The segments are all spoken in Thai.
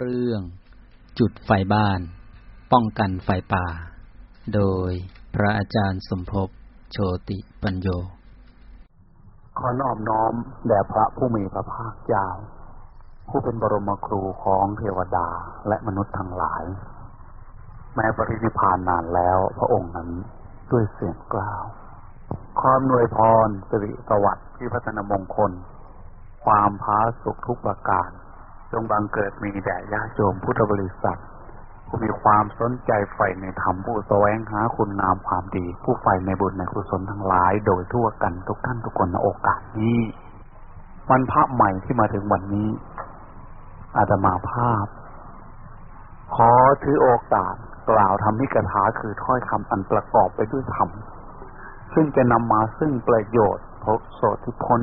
เรื่องจุดไฟบ้าน ป้องกันไฟป่า โดยพระอาจารย์สมภพโชติปัญโย ขอนอบน้อมแด่พระผู้มีพระภาคเจ้า ผู้เป็นบรมครูของเทวดาและมนุษย์ทั้งหลาย แม้ปรินิพานนานแล้วพระองค์นั้นด้วยเสียงกล่าว ความหนวยพรสิริสวัสดิ์ที่พัฒนมงคล ความพาสุขทุกประการ จงบังเกิดมีแด่ญาติโยมพุทธบริษัทผู้มีความสนใจใฝ่ในธรรมผู้แสวงหาคุณงามความดี ผู้ใฝ่ในบุญในกุศลทั้งหลาย โดยทั่วกันทุกท่านทุกคนในโอกาสนี้วันพระใหม่ที่มาถึงวันนี้ อาตมาภาพ ขอถือโอกาสกล่าวธรรมิกถาคือถ้อยคำอันประกอบไปด้วยธรรมซึ่งจะนำมาซึ่งประโยชน์พบโสติพน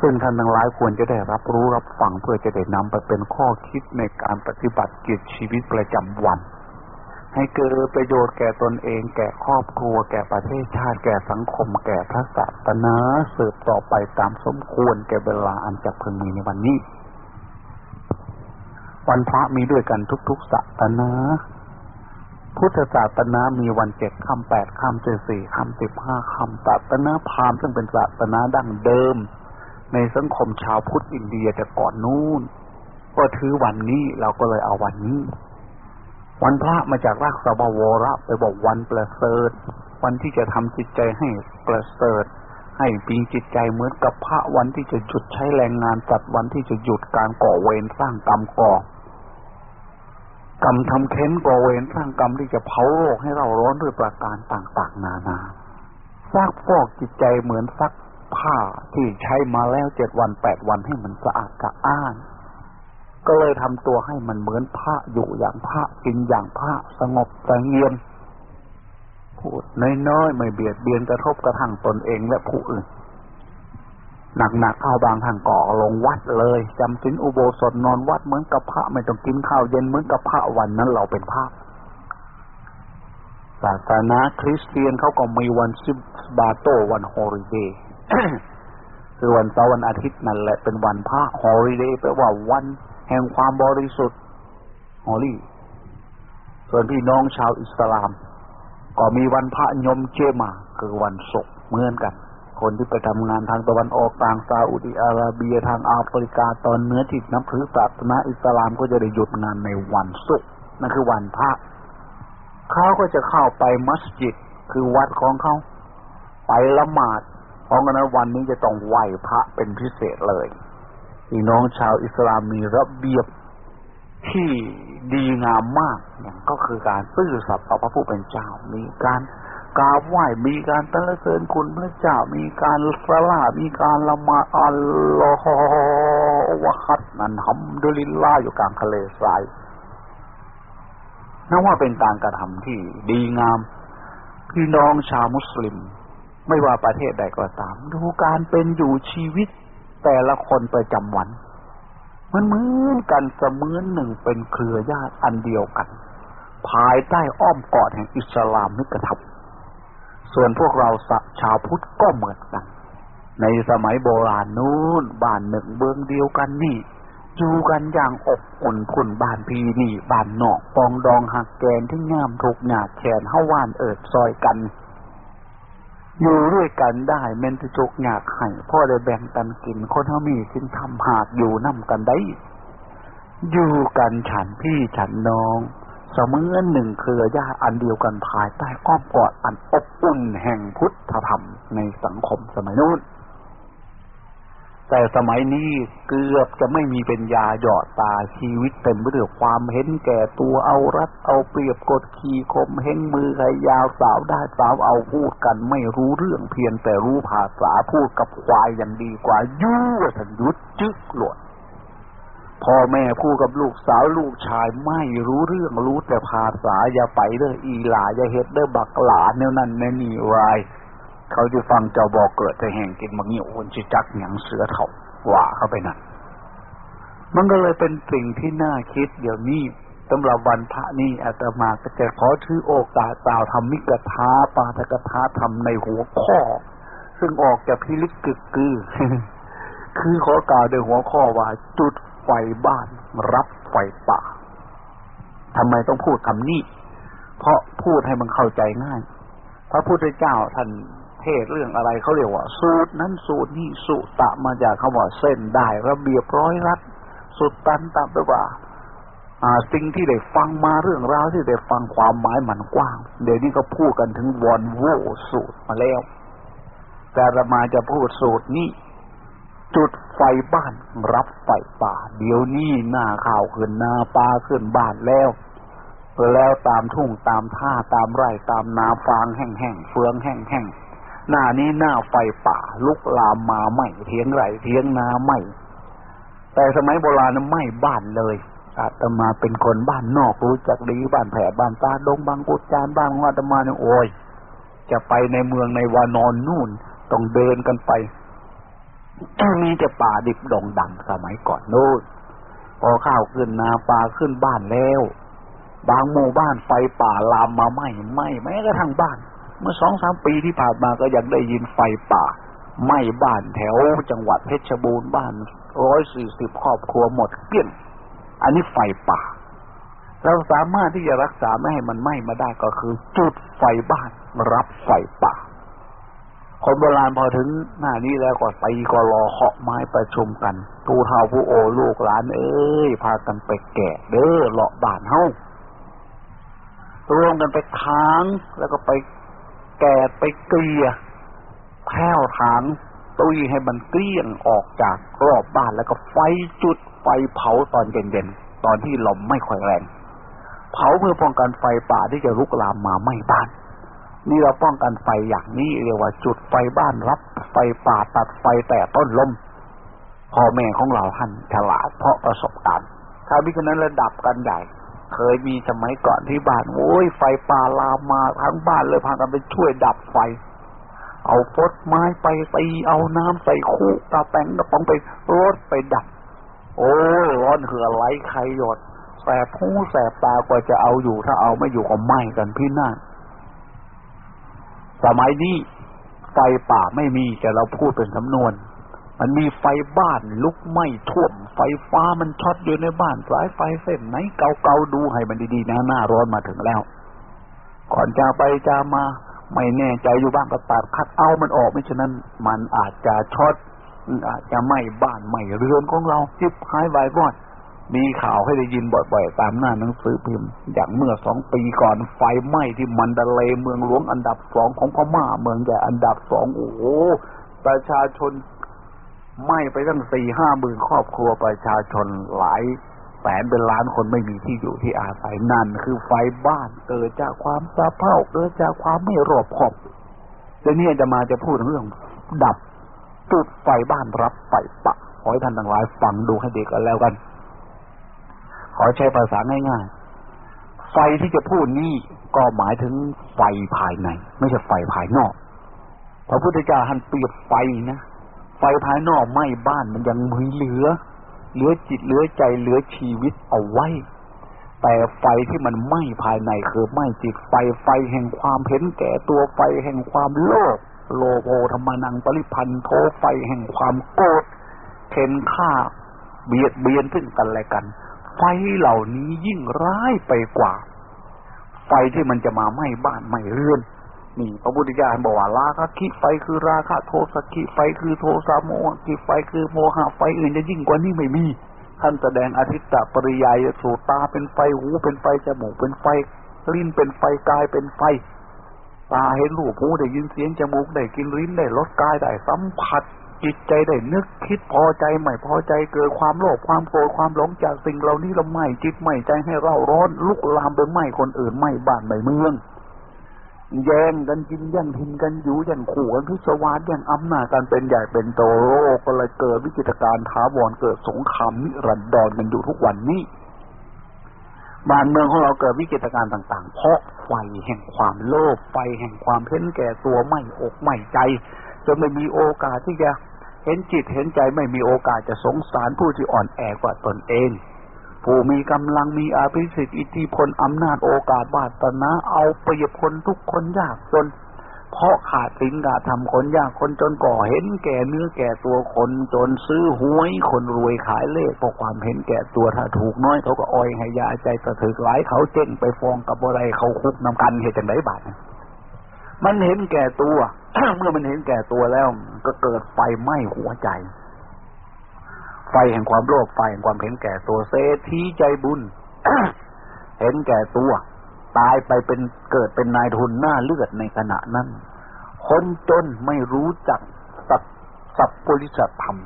ซึ่งท่านทั้งหลายควรจะได้รับรู้รับฟังเพื่อจะได้นำไปเป็นข้อคิดในการปฏิบัติกิจชีวิตประจำวัน ให้เกิดประโยชน์แก่ตนเอง แก่ครอบครัว แก่ประเทศชาติ แก่สังคม แก่พระศาสนาสืบต่อไปตามสมควรแก่เวลาอันจะพึงมีในวันนี้ วันพระมีด้วยกันทุกๆศาสนาพุทธศาสนามีวันเจ็ดค่ำแปดค่ำเจ็ดสี่ค่ำสิบห้าค่ำศาสนาพราหมณ์ซึ่งเป็นศาสนาดั้งเดิม ในสังคมชาวพุทธอินเดียแต่ก่อนนู้นก็ถือวันนี้เราก็เลยเอาวันนี้ วันพระมาจากรากสบวระไปบอกวันประเสริฐ วันที่จะทำจิตใจให้ประเสริฐ ให้ปีจิตใจเหมือนกับพระวันที่จะหยุดใช้แรงงานจัดวันที่จะหยุดการก่อเวรสร้างกรรมก่อกรรมทำเค้นก่อเวรสร้างกรรมที่จะเผาโลกให้เราร้อนด้วยประการต่างๆ นานาซักฟอกจิตใจเหมือนซัก ผ้าที่ใช้มาแล้วเจ็ดวันแปดวันให้มันสะอาดสะอ้านก็เลยทำตัวให้มันเหมือนผ้าอยู่อย่างผ้ากินอย่างผ้าสงบสงเงียมพูดน้อยๆไม่เบียดเบียนกระทบกระทั่งตนเองและผู้อื่นหนักๆเข้าบางทางก่อลงวัดเลยจำสินอุโบสถนอนวัดเหมือนกับพระไม่ต้องกินข้าวเย็นเหมือนกับพระวันนั้นเราเป็นพระศาสนาคริสเตียนเขาก็มีวันซิบาโตวันฮอริเดย์ คือวันเสาร์วันอาทิตย์นั่นแหละเป็นวันพระฮอริเดย์แปลว่าวันแห่งความบริสุทธิ์ฮอลี่ส่วนพี่น้องชาวอิสลาม ก็มีวันพระยมเจมา คือวันศุกร์เหมือนกัน คนที่ไปทำงานทางตะวันออกกลางซาอุดิอาระเบียทางแอฟริกาตอนเหนือที่นับถือศาสนาอิสลามก็จะได้หยุดงานในวันศุกร์นั่นคือวันพระเขาก็จะเข้าไปมัสยิดคือวัดของเขาไปละหมาด เพราะงั้นวันนี้จะต้องไหว้พระเป็นพิเศษเลยพี่น้องชาวอิสลามมีระเบียบที่ดีงามมากอย่างก็คือการซื่อสัตย์ต่อพระผู้เป็นเจ้า มีการกราบไหว้มีการตั้งเสริญคุณพระเจ้า มีการสลามีการละมาอัลลอฮฺวะฮัดนันฮัมดุลิลลาอยู่กลางทะเลทรายนับว่าเป็นการกระทำที่ดีงาม พี่น้องชาวมุสลิม ไม่ว่าประเทศใดก็ตาม ดูการเป็นอยู่ชีวิตแต่ละคนประจำวัน มันเหมือนกันเสมือนหนึ่งเป็นเครือญาติอันเดียวกัน ภายใต้อ้อมกอดแห่งอิสลามนิกธรรมส่วนพวกเราชาวพุทธก็เหมือนกัน ในสมัยโบราณนู้นบ้านหนึ่งเบืองเดียวกันนี่อยู่กันอย่างอบอุ่นพุ่นบ้านพีนี่บ้านนอกปองดองหักแกนที่งามถูกหยาแขนเฮาว่านเอิดซอยกัน อยู่ด้วยกันได้เมนตุกอยากให้พ่อได้แบ่งกันกินคนเฮามีจึงทำหากอยู่นำกันได้ อยู่กันฉันพี่ฉันน้องเสมือนหนึ่งเครือญาติอันเดียวกันภายใต้อ้อมกอดอันอบอุ่นแห่งพุทธธรรมในสังคมสมัยนู้น แต่สมัยนี้เกือบจะไม่มีเป็นยาหยอดตาชีวิตเต็มไปด้วยความเห็นแก่ตัวเอารัดเอาเปรียบกดขี่คมเฮงมือใครยาวสาวได้สาวเอาพูดกันไม่รู้เรื่องเพียงแต่รู้ภาษาพูดกับควายอย่างดีกว่ายุ่สันยุดจึกหลวดพ่อแม่พูดกับลูกสาวลูกชายไม่รู้เรื่องรู้แต่ภาษาอย่าไปเด้ออีหลาอย่าเฮ็ดเด้อบักหลาแนวนั้นแนวนี้ไร เขาจะฟังเจ้าบอกเกิดจะแห่งกินมังเงี้ยวคนจิจักหยังเสือเถ่าว่าเข้าไปนั่นมันก็เลยเป็นสิ่งที่น่าคิด เดี๋ยวนี้สำหรับวันพระนี่อาตมาก็จะขอถือโอกาสกล่าวทำมิกถาปาทกถาทำในหัวข้อ ซึ่งออกจากพิลึกกึกกือคือขอกล่าวในหัวข้อว่า จุดไฟบ้านรับไฟป่าทำไมต้องพูดคำนี้ เพราะพูดให้มันเข้าใจง่าย พระพุทธเจ้าท่าน เทศเรื่องอะไรเขาเรียกว่า สูตรนั้นสูตรนี้สุตะมาจากคำว่าเส้นได้ระเบียบร้อยรัดสุดตันตามไปว่าอ่าสิ่งที่ได้ฟังมาเรื่องราวที่ได้ฟังความหมายมันกว้าง เดี๋ยวนี้ก็พูดกันถึงวอนโวสูตรมาแล้ว แต่เรามาจะพูดสูตรนี้จุดไฟบ้านรับไฟป่า เดี๋ยวนี้หน้าข่าวขึ้นหน้าปลาขึ้นบ้านแล้วแล้วตามทุ่งตามท่าตามไร่ตามนาฟางแห้งๆเฟืองแห้งๆ หน้านี้หน้าไฟป่า ลุกลามมาไหมเทียงไรเทียงนาไหมแต่สมัยโบราณนั้นไหมบ้านเลยอาตมาเป็นคนบ้านนอกรู้จักดีบ้านแผ่บ้านตาดงบางกุจานบ้านของอาตมาเนี่ยโอ้ยจะไปในเมืองในวานอนนู่นต้องเดินกันไปมีแต่ป่าดิบดงดังสมัยก่อนนู่นพอข้าวขึ้นนาปลาขึ้นบ้านแล้ว บางหมู่บ้านไฟป่าลามมาไหม้ไหม้แม้กระทั่งบ้าน เมื่อสองสามปีที่ผ่านมาก็ยังได้ยินไฟป่าไหม้บ้านแถวจังหวัดเพชรบูรณ์บ้านร้อยสี่สิบครอบครัวหมดเกลี้ยงอันนี้ไฟป่า เราสามารถที่จะรักษาไม่ให้มันไหม้มาได้ก็คือ จุดไฟบ้านรับไฟป่า คนโบราณพอถึงหน้านี้แล้วก็ตีก็รอเคาะไม้ประชุมกันตูเท่าผู้โอลูกหลาน เอ้ย พากันไปแกะเด้อเลาะบ้านเฮารวมกันไปค้างแล้วก็ไป แกะไปเกลี่ยแผ้วถางตุยให้มันเกลี้ยงออกจากรอบบ้านแล้วก็ไฟจุดไฟเผาตอนเย็นๆ ตอนที่ลมไม่ค่อยแรง เผาเพื่อป้องกันไฟป่าที่จะลุกลามมาไหม้บ้าน นี่เราป้องกันไฟอย่างนี้เรียกว่า จุดไฟบ้านรับไฟป่าตัดไฟแต่ต้นลมพ่อแม่ของเราท่านฉลาดเพราะประสบการณ์ถ้ามิฉะนั้นระดับกันใหญ่ เคยมีสมัยก่อนที่บ้านโอ้ยไฟป่าลามมาทั้งบ้านเลยพากันไปช่วยดับไฟ เอาฟดไม้ไปตีเอาน้ำใส่คู่ตาแตงกระป๋องไปรดไปดับ โอ้ร้อนเหือไหลใครหยดแสบหูแสบตากว่าจะเอาอยู่ถ้าเอาไม่อยู่ก็ไหม้กันพี่น้าสมัยนี้ไฟป่าไม่มีแต่เราพูดเป็นสำนวน มันมีไฟบ้านลุกไหม้ท่วม ไฟฟ้ามันช็อตอยู่ในบ้านสายไฟเส้นไหนเกาๆดูให้มันดีๆนะหน้าร้อนมาถึงแล้ว ก่อนจะไปจะมาไม่แน่ใจอยู่บ้างก็ตัดคัดเอามันออกไม่ฉะนั้น มันอาจจะช็อตอาจจะไหม้บ้านไหม้เรือนของเราจิบหายวายบอดมีข่าวให้ได้ยินบ่อยๆ ตามหน้าหนังสือพิมพ์ อย่างเมื่อสองปีก่อนไฟไหม้ที่มันดาเลเมืองหลวงอันดับสองของพม่าเมืองใหญ่อันดับสองโอ้โหประชาชน ไม้ไปตั้งสี่ห้าหมื่นครอบครัวประชาชนหลายแสนเป็นล้านคนไม่มีที่อยู่ที่อาศัยนั่นคือไฟบ้านเกิดจากความสะเพร่าเกิดจากความไม่รอบคอบแต่นี่จะมาจะพูดเรื่อง ดับจุดไฟบ้านรับไฟปะขอให้ท่านทั้งหลายฟังดูให้เด็กกันแล้วกัน ขอใช้ภาษาง่ายๆ ไฟที่จะพูดนี้ก็หมายถึงไฟภายใน ไม่ใช่ไฟภายนอกพระพุทธเจ้าท่านเปรียบไฟนะ ไฟภายนอกไหม้บ้านมันยังมีเหลือ เหลือจิตเหลือใจเหลือชีวิตเอาไว้ แต่ไฟที่มันไหม้ภายในคือไหม้จิตไฟไฟแห่งความเห็นแก่ตัวไฟแห่งความโลภโลโภธรรมนังปริพันธ์โทไฟแห่งความโกรธเข็นฆ่า เบียดเบียนซึ่งกันและกัน ไฟเหล่านี้ยิ่งร้ายไปกว่า ไฟที่มันจะมาไหม้บ้านไหม้เรือน นี่พระพุทธเจ้าบอกว่าราคะคิไฟคือราคะโทสะคิไฟคือโทสะโมหะคิไฟคือโมหะไฟอื่นจะยิ่งกว่านี้ไม่มีท่านแสดงอธิตตปริยายสูตาเป็นไฟหูเป็นไฟจมูกเป็นไฟลิ้นเป็นไฟกายเป็นไฟ ตาเห็นรูปหูได้ยินเสียงจมูกได้กินลิ้นได้รสกายได้สัมผัสจิตใจได้นึกคิดพอใจไม่พอใจเกิดความโลภความโกรธความหลงจากสิ่งเหล่านี้เราไม่จิตไม่ใจให้เราร้อนลุกลามไปไหม้คนอื่นไหม้บ้านไหม้เมือง แย่งกันกินแย่งทินกันอยู่แย่งขู่กันพิศวาสแย่งอำนาจกันเป็นใหญ่เป็นโตโลกก็เลยเกิดวิกฤตการ์ท้าวรเกิดสงครามนิรันดรกันอยู่ทุกวันนี้บ้านเมืองของเราเกิดวิกฤตการณ์ต่างๆ เพราะไฟแห่งความโลภไฟแห่งความเพ้นแก่ตัวไม่อกไม่ใจจนไม่มีโอกาสที่จะเห็นจิตเห็นใจไม่มีโอกาสจะสงสารผู้ที่อ่อนแอกว่าตนเอง ผู้มีกำลังมีอาภิสิทธิ์อิทธิพลอำนาจโอกาสวาสนาเอาเปรียบคนทุกคนยากจน เพราะขาดสินขาทำคนยากคนจนก่อเห็นแก่เนื้อแก่ตัวคนจนซื้อหวยคนรวยขายเลขเพราะความเห็นแก่ตัวถ้าถูกน้อยเขาก็อ้อยให้ยาใจกระถือหลายเขาเจ๊งไปฟองกับอะไรเขาคุกนำกันเหตุจังไดบาดมันเห็นแก่ตัวเมื่อมันเห็นแก่ตัวแล้ว ก็เกิดไฟไหม้หัวใจ ไฟแห่งความโลภไฟแห่งความเห็นแก่ตัวเศรษฐีใจบุญ เห็นแก่ตัว ตายไปเป็นเกิดเป็นนายทุนหน้าเลือดในขณะนั้น คนจนไม่รู้จักสัตสัพปริสัทธรรม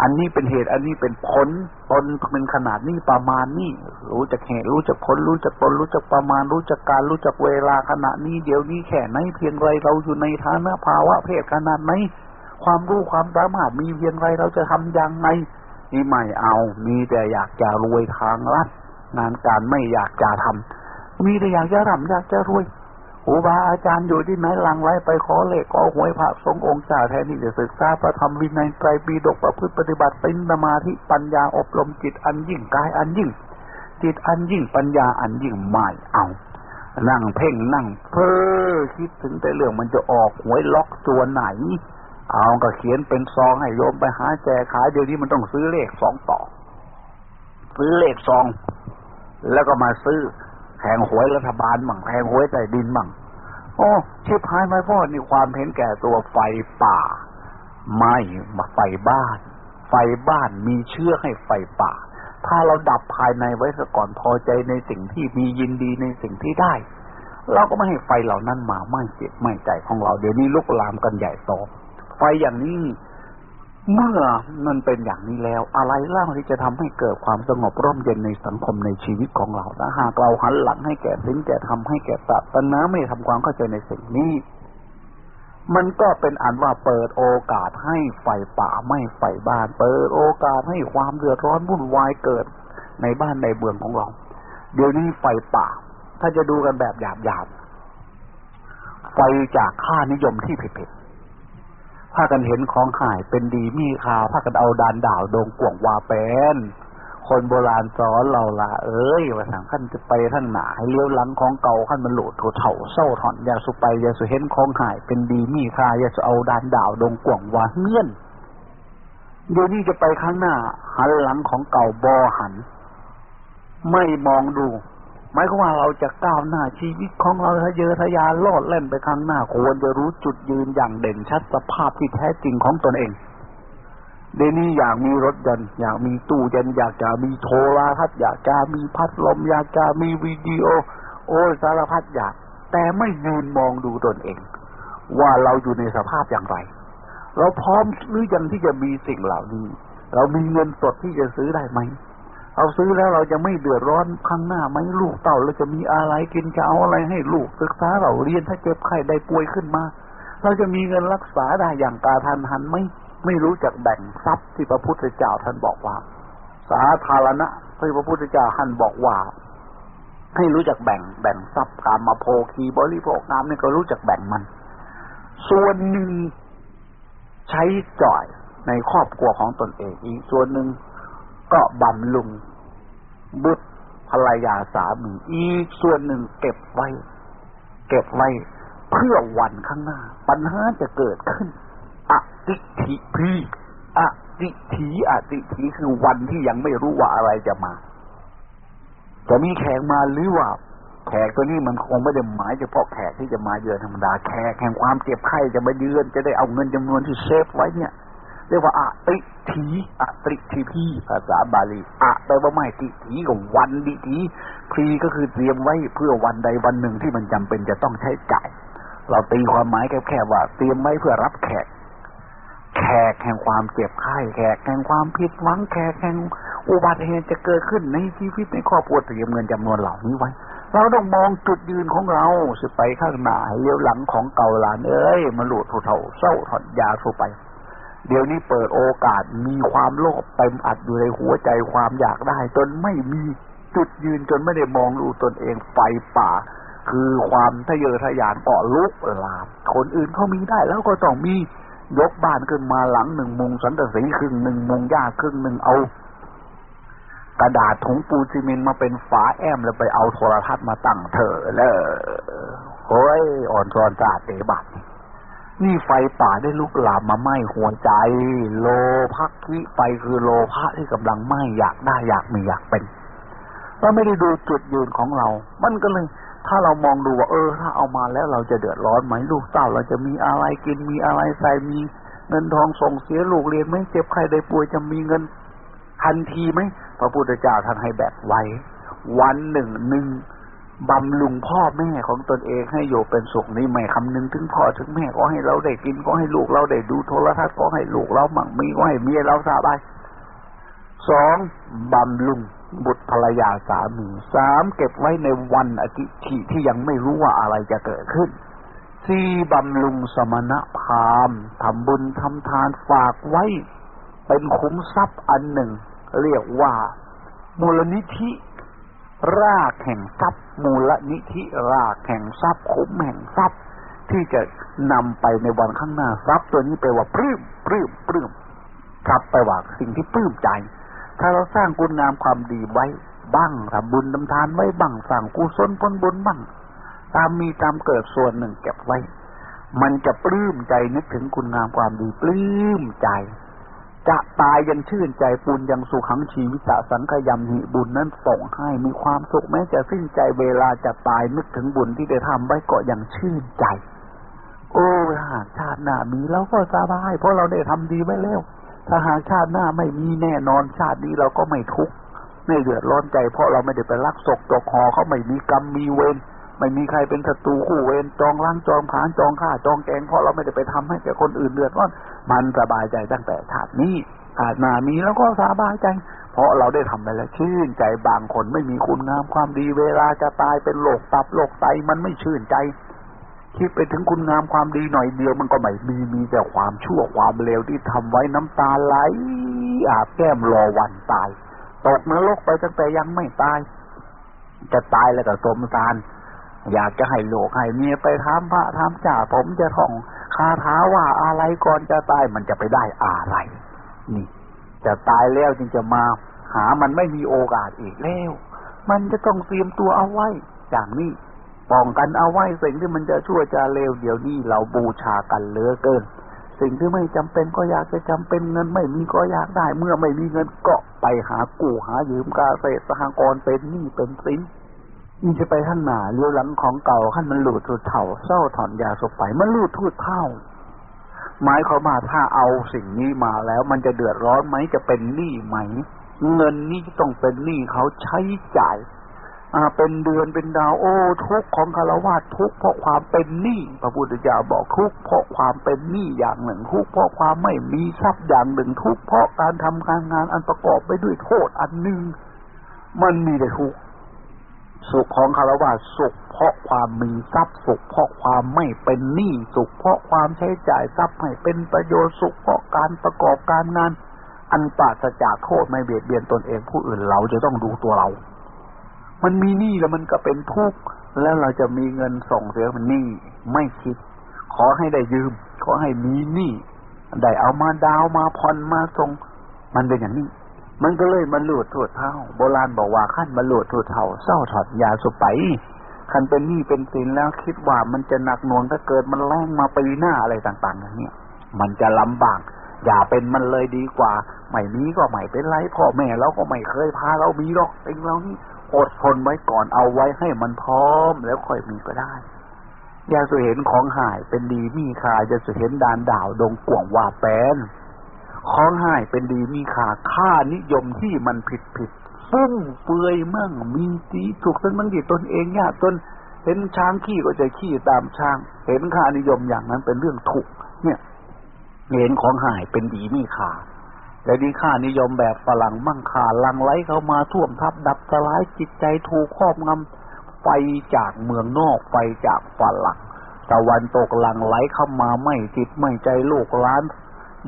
อันนี้เป็นเหตุอันนี้เป็นผลตนเป็นขนาดนี้ประมาณนี้รู้จักเหตุรู้จักผลรู้จักตนรู้จักประมาณ รู้จักการรู้จักเวลาขณะนี้เดี๋ยวนี้แค่ไหนเพียงไรเราอยู่ในฐานะภาวะเพศขนาดไหน ความรู้ความสามารถมีเพียงไรเราจะทำย่างไรนี่ไม่เอา มีแต่อยากจะรวยทางลัดงานการไม่อยากจะทำมีแต่อยากจะร่ำอยากจะรวยอุบาอาจารย์อยู่ที่ไหนหลังไรไปขอเลขขอหวยพระสงฆ์องค์เจ้าแทนที่จะศึกษาพระธรรมวินัยไตรปีดกประพฤติปฏิบัติเป็นสมาธิปัญญาอบรมจิตอันยิ่งกายอันยิ่ง จิตอันยิ่งปัญญาอันยิ่งไม่เอานั่งเพ่งนั่งเพ้อคิดถึงแต่เรื่องมันจะออกหวยล็อกตัวไหน เอาก็เขียนเป็นซองให้โยมไปหาแจกขายเดี๋ยวนี้มันต้องซื้อเลขสองต่อ ซื้อเลขซอง แล้วก็มาซื้อแทงหวยรัฐบาลมั่งแทงหวยใต้ดินมั่งโอ้ชิบหายไหมพ่อนี่ความเห็นแก่ตัวไฟป่าไม่มาไฟบ้าน ไฟบ้านมีเชื้อให้ไฟป่า ถ้าเราดับภายในไว้ซะก่อนพอใจในสิ่งที่มียินดีในสิ่งที่ได้ เราก็ไม่ให้ไฟเหล่านั้นมาไม่เจ็บไม่ใจของเรา เดี๋ยวนี้ลุกลามกันใหญ่โต ไฟอย่างนี้เมื่อมันเป็นอย่างนี้แล้ว อะไรล่าที่จะทำให้เกิดความสงบร่มเย็นในสังคมในชีวิตของเราถ้าหากเราหันหลังให้แก่สิ่งแก่ทำให้แก่ตัดตัณาไม่ทำความเข้าใจในสิ่งนี้ มันก็เป็นอันว่าเปิดโอกาสให้ไฟป่าไม่ไฟบ้าน เปิดโอกาสให้ความเดือดร้อนวุ่นวายเกิดในบ้านในเมืองของเรา เดี๋ยวนี้ไฟป่า ถ้าจะดูกันแบบหยาบๆไฟจากค่านิยมที่ผิด พากันเห็นของหายเป็นดีมีค่าพากันเอาดานดาวดงกวงวาเป็นคนโบราณสอนเราละเอ้ยว่าสั่งขั้นจะไปทั้งหนาให้เลี้ยวหลังของเก่าขั้นมันหลุดโถเถ่าเศร้าถอนยาสุไปยาสุเห็นของหายเป็นดีมีค่ายาสุเอาดานดาวดงกวงวาเงื่อนเดี๋ยวนี้จะไปข้างหน้า หันหลังของเก่าบอหัน ไม่มองดู หมายความว่าเราจะก้าวหน้าชีวิตของเราทะเยอทะยานโลดเล่นไปข้างหน้า ควรจะรู้จุดยืนอย่างเด่นชัดสภาพที่แท้จริงของตนเอง เดนี้อยากมีรถยนต์อยากมีตู้เย็นอยากจะมีโทรทัศน์อยากจะมีพัดลม อยากจะมีวิดีโอ โอ้สารพัดอยาก แต่ไม่ยืนมองดูตนเอง ว่าเราอยู่ในสภาพอย่างไร เราพร้อมหรือยังที่จะมีสิ่งเหล่านี้ เรามีเงินสดที่จะซื้อได้ไหม เราซื้อแล้วเราจะไม่เดือดร้อนข้างหน้าไหมลูกเต่าเราจะมีอะไรกินจะเอาอะไรให้ลูกศึกษาเราเรียนถ้าเจ็บไข้ได้ป่วยขึ้นมา เราจะมีเงินรักษาได้อย่างกาทันหันไหมไม่รู้จักแบ่งทรัพย์ที่พระพุทธเจ้าท่านบอกว่า สาธารณะที่พระพุทธเจ้าท่านบอกว่า ให้รู้จักแบ่งแบ่งทรัพย์การมาโภคีบริโภคน้ำนี่ก็รู้จักแบ่งมัน ส่วนหนึ่งใช้จ่อยในครอบครัวของตนเองอีกส่วนหนึ่ง ก็บำรุงบุตรภรรยาสามีอีกส่วนหนึ่งเก็บไว้ เก็บไว้เพื่อวันข้างหน้า ปัญหาจะเกิดขึ้นอติถิพีอติถีอติถีคือวันที่ยังไม่รู้ว่าอะไรจะมา จะมีแขกมาหรือว่า แขกตัวนี้มันคงไม่ได้หมายเฉพาะแขกที่จะมาเยือนธรรมดาแขกแห่งความเจ็บไข้จะมาเยือนจะได้เอาเงินจำนวนที่เซฟไว้เนี่ย เรียกว่าอะติถีอะติถีพีภาษาบาลีอะแปลว่าไม่ติถีกับวันดิถีพีก็คือเตรียมไว้เพื่อวันใดวันหนึ่งที่มันจำเป็นจะต้องใช้จ่าย เราตีความหมายแค่ว่าเตรียมไว้เพื่อรับแขก แขกแห่งความเจ็บไข้แขกแห่งความผิดหวังแขกแห่งอุบัติเหตุจะเกิดขึ้นในชีวิตในครอบครัวเตรียมเงินจำนวนเหล่านี้ไว้เราต้องมองจุดยืนของเราสิไปข้างหน้าเลี้ยวหลังของเก่าหลานเอ้ยมันหลุดเท่าเศร้าถอดยาทั่วไป เดี๋ยวนี้เปิดโอกาสมีความโลภเต็มอัดอยู่ในหัวใจความอยากได้ จนไม่มีจุดยืนจนไม่ได้มองดูตนเองไฟป่า คือความทะเยอทะยานเกาะลุกลามคนอื่นเขามีได้แล้วก็ต้องมียกบ้านขึ้นมาหลังหนึ่งมุงสังกะสีครึ่งหนึ่งมุงหญ้าครึ่งหนึ่งเอา กระดาษถุงปูซีเมนต์มาเป็นฝาแอมแล้วไปเอาโทรทัศน์มาตั้งเถอะแล้วโอ้ยอ่อนซอนตาเตบัด นี่ไฟป่าได้ลุกลามมาไหม้หัวใจ โลภักขิไฟคือโลภะที่กำลังไหม้อยากได้อยากมีอยากเป็นเราไม่ได้ดูจุดยืนของเรา มันก็เลย ถ้าเรามองดูว่าเออ ถ้าเอามาแล้วเราจะเดือดร้อนไหมลูกเต้าเราจะมีอะไรกินมีอะไรใส่มีเงินทองส่งเสียลูกเรียนไม่เจ็บใครได้ป่วยจะมีเงินทันทีไหมพระพุทธเจ้าท่านให้แบบไว้ วันหนึ่งหนึ่ง บำรุงพ่อแม่ของตนเองให้อยู่เป็นสุขนี้ไม่คำนึงถึงพ่อถึงแม่ก็ให้เราได้กินก็ให้ลูกเราได้ดูโทรทัศน์ก็ให้ลูกเราหมั่งมีก็ให้เมียเราสบายสองบำรุงบุตรภรรยาสามีสามเก็บไว้ในวันอธิทิที่ยังไม่รู้ว่าอะไรจะเกิดขึ้นสี่บำรุงสมณพราหมณ์ทำบุญทำทานฝากไว้ เป็นคุ้มทรัพย์อันหนึ่ง เรียกว่ามูลนิธิ รากแห่งทรัพย์มูลนิธิรากแห่งทรัพย์คุ้มแห่งทรัพย์ ที่จะนำไปในวันข้างหน้าทรัพย์ตัวนี้แปว่าปลื้มปลื้มปลื้มทรัพย์แปว่าสิ่งที่ปลื้มใจ ถ้าเราสร้างคุณงามความดีไว้บ้างทำบุญทำทานไว้บ้างสั่งกุศลผลบุญบ้างตามมีตามเกิดส่วนหนึ่งเก็บไว้ มันจะปลื้มใจนึกถึงคุณงามความดีปลื้มใจ จะตายยังชื่นใจปุญยังสุขังชีวิตสังขยมหิบุญนั้นส่งให้มีความสุขแม้จะสิ้นใจเวลาจะตายนึกถึงบุญที่ได้ทำไว้ก็ยังชื่นใจ โอ้หากชาติหน้ามีเราก็สบาย เพราะเราได้ทำดีไว้แล้ว ถ้าหากชาติหน้าไม่มีแน่นอนชาตินี้เราก็ไม่ทุกข์ไม่เดือดร้อนใจ เพราะเราไม่ได้ไปรักศกตกหอเขาไม่มีกรรมมีเวร ไม่มีใครเป็นศัตรูคู่เวรจองล้างจองผานจองฆ่าจองแกงเพราะเราไม่ได้ไปทำให้แก่คนอื่นเดือดร้อนมันสบายใจตั้งแต่ชาตินี้ชาติหน้ามีแล้วก็สบายใจ เพราะเราได้ทำไปแล้วชื่นใจบางคนไม่มีคุณงามความดีเวลาจะตายเป็นโรคตับโรคไตมันไม่ชื่นใจคิดไปถึงคุณงามความดีหน่อยเดียวมันก็ไม่มีมีแต่ความชั่วความเลวที่ทำไว้น้ำตาไหลอาบแก้มรอวันตาย ตกนรกไปตั้งแต่ยังไม่ตาย จะตายแล้วก็สมสาร อยากจะให้โลกให้เมียไปทำพระทำจ่าผมจะท่องคาถาว่าอะไรก่อนจะตายมันจะไปได้อะไร นี่จะตายแล้วจึงจะมาหามันไม่มีโอกาสอีกแล้ว มันจะต้องเตรียมตัวเอาไว้ อย่างนี้ป้องกันเอาไว้สิ่งที่มันจะชั่วจะเลวเดี๋ยวนี้เราบูชากันเหลือเกิน สิ่งที่ไม่จำเป็นก็อยากจะจำเป็นเงินไม่มีก็อยากได้ เมื่อไม่มีเงินก็ไปหากู้หายืมกาเศษสหกรณ์เป็นหนี้เป็นสิน นี่จะไปข้างหน้าเลี้ยวหลังของเก่าขั้นมันหลุดทุดเท่าเศร้าถอนยาสบไปมันลุดทุดเท่าหมายเขามาถ้าเอาสิ่งนี้มาแล้ว มันจะเดือดร้อนไหมจะเป็นหนี้ไหม เงินนี่ต้องเป็นหนี้เขาใช้จ่าย อ่า เป็นเดือนเป็นดาวโอ้ทุกของคารวะทุกเพราะความเป็นหนี้พระพุทธเจ้าบอกทุกเพราะความเป็นหนี้อย่างหนึ่ง ทุกเพราะความไม่มีทรัพย์อย่างหนึ่ง ทุกเพราะการทำการงานอันประกอบไปด้วยโทษอันหนึ่งมันมีแต่ทุก สุขของคารวะสุข เพราะความมีทรัพย์สุข เพราะความไม่เป็นหนี้สุข เพราะความใช้จ่ายทรัพย์ให้เป็นประโยชน์สุขเพราะการประกอบการงาน อันปราศจากโทษไม่เบียดเบียนตนเองผู้อื่นเราจะต้องดูตัวเรา มันมีหนี้แล้วมันก็เป็นทุกข์แล้วเราจะมีเงินส่งเสียมันหนี้ไม่คิด ขอให้ได้ยืม ขอให้มีหนี้ได้เอามาดาวมาผ่อนมาส่ง มันเป็นอย่างนี้ มันก็เลยมันหลุดถุดเท่า โบราณบอกว่าขั้นมันหลุดถุดเท่าเศร้าถอดยาสุไปคันเป็นหนี้เป็นสินแล้วคิดว่ามันจะหนักหน่วงถ้าเกิดมันแรงมาปีหน้าอะไรต่างๆอย่างเนี้ยมันจะลำบากอย่าเป็นมันเลยดีกว่าไม่มีก็ไม่เป็นไรพ่อแม่เราก็ไม่เคยพาเรามีหรอกเองเรานี่อดทนไว้ก่อนเอาไว้ให้มันพร้อมแล้วค่อยมีก็ได้อย่าสุเห็นของหายเป็นดีมีคาจะสุเห็นดานดาวดงกว่างว่าแปน ของหายเป็นดีมีค่าค่านิยมที่มันผิดผิดฟุ่มเฟือยมั่งมีสีถูกต้นบางทีตนเองเนี่ยตนเห็นช้างขี้ก็จะขี้ตามช้าง เห็นค่านิยมอย่างนั้นเป็นเรื่องถูกเนี่ยเห็นของหายเป็นดีมีค่าแต่ดีค่านิยมแบบฝรั่งมั่งค่าลังไหลเข้ามาท่วมทับดับสลายจิตใจถูกครอบงำไฟจากเมืองนอกไฟจากฝรั่งตะวันตกหลังไหลเข้ามาไม่จิตไม่ใจโลกล้าน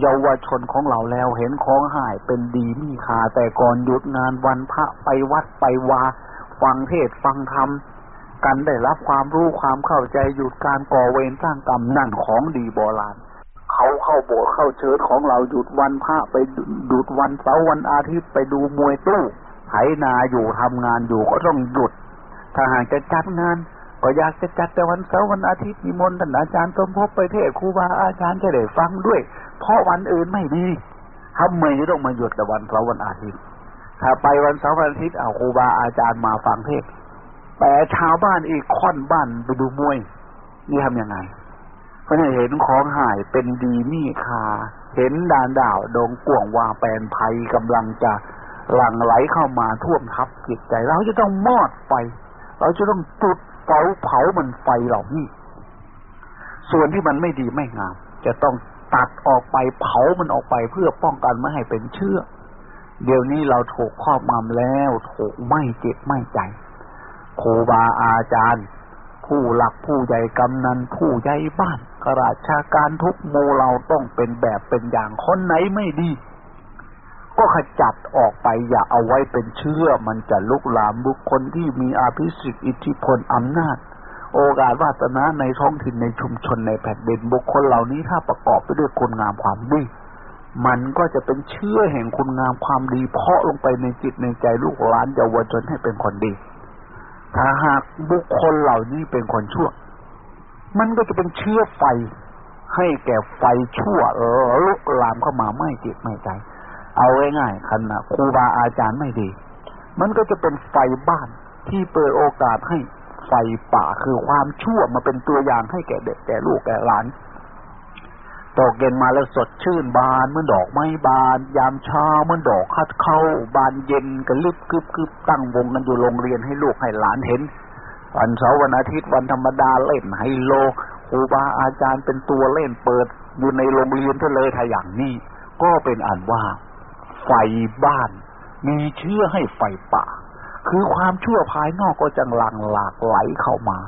เยาวชนของเราแล้วเห็นของหายเป็นดีมีค่าแต่ก่อนหยุดงานวันพระไปวัดไปวา ฟังเทศฟังธรรมกันได้รับความรู้ความเข้าใจหยุดการก่อเวรสร้างกรรมนั่นของดีโบราณเขาเข้าโบสถ์เข้าเชิญของเราหยุดวันพระไปหยุดวันเสาร์วันอาทิตย์ไปดูมวยตู้ไถนาอยู่ทำงานอยู่ก็ต้องหยุดถ้าหากจะจัดงาน ก็อยากจะจัดแต่วันเสาร์วันอาทิตย์มีมนต์ท่านอาจารย์สมภพไปเทศครูบาอาจารย์จะได้ฟังด้วย เพราะวันอื่นไม่มีทำไมต้องมาหยุดแต่วันเสาร์วันอาทิตย์ถ้าไปวันเสาร์วันอาทิตย์เอาครูบาอาจารย์มาฟังเทศแต่ชาวบ้านอีกค่อนบ้านไปดูมวย นี่ทำยังไงเพราะเห็นของหายเป็นดีมีคา เห็นดานดาวดงกวงวาแปนภัยกำลังจะหลั่งไหลเข้ามาท่วมทับจิตใจ เราจะต้องมอดไฟเราจะต้องจุด เผาเผามันไฟเหล่านี้ ส่วนที่มันไม่ดีไม่งาม จะต้องตัดออกไปเผามันออกไปเพื่อป้องกันไม่ให้เป็นเชื้อเดี๋ยวนี้เราถูกครอบงำแล้ว ถูกไม่เจ็บไม่ใจครูบาอาจารย์ ผู้หลักผู้ใหญ่กำนันผู้ใหญ่บ้านกราชาการทุกโมเราต้องเป็นแบบเป็นอย่างคนไหนไม่ดี ก็ขจัดออกไปอย่าเอาไว้เป็นเชื่อ มันจะลุกลามบุคคลที่มีอาภิสิทธิ์อิทธิพลอำนาจ โอกาสวาสนาในท้องถิ่นในชุมชนในแผ่นดินบุคคลเหล่านี้ถ้าประกอบไปด้วยคุณงามความดีมันก็จะเป็นเชื่อแห่งคุณงามความดี เพาะลงไปในจิตในใจลูกหลานเยาวชนให้เป็นคนดี ถ้าหากบุคคลเหล่านี้เป็นคนชั่ว มันก็จะเป็นเชื้อไฟ ให้แก่ไฟชั่วเออลุกลามเข้ามาไม่จิตไม่ใจ เอาง่ายๆขณะครูบาอาจารย์ไม่ดี มันก็จะเป็นไฟบ้านที่เปิดโอกาสให้ไฟป่าคือความชั่วมาเป็นตัวอย่างให้แก่เด็กแก่ลูกแก่หลานตกเย็นมาแล้วสดชื่นบานเมื่อดอกไม้บาน ยามเช้าเมื่อดอกคัดเข้า บานเย็นกันลึบกึบกึบตั้งวงกันอยู่โรงเรียนให้ลูกให้หลานเห็น วันเสาร์วันอาทิตย์วันธรรมดาเล่นไฮโลครูบาอาจารย์เป็นตัวเล่นเปิดอยู่ในโรงเรียนทะเลยถ้าอย่างนี้ก็เป็นอันว่า ไฟบ้าน มีเชื่อให้ไฟป่า คือความชั่วภายนอกก็จังหลังหลากไหลเข้ามา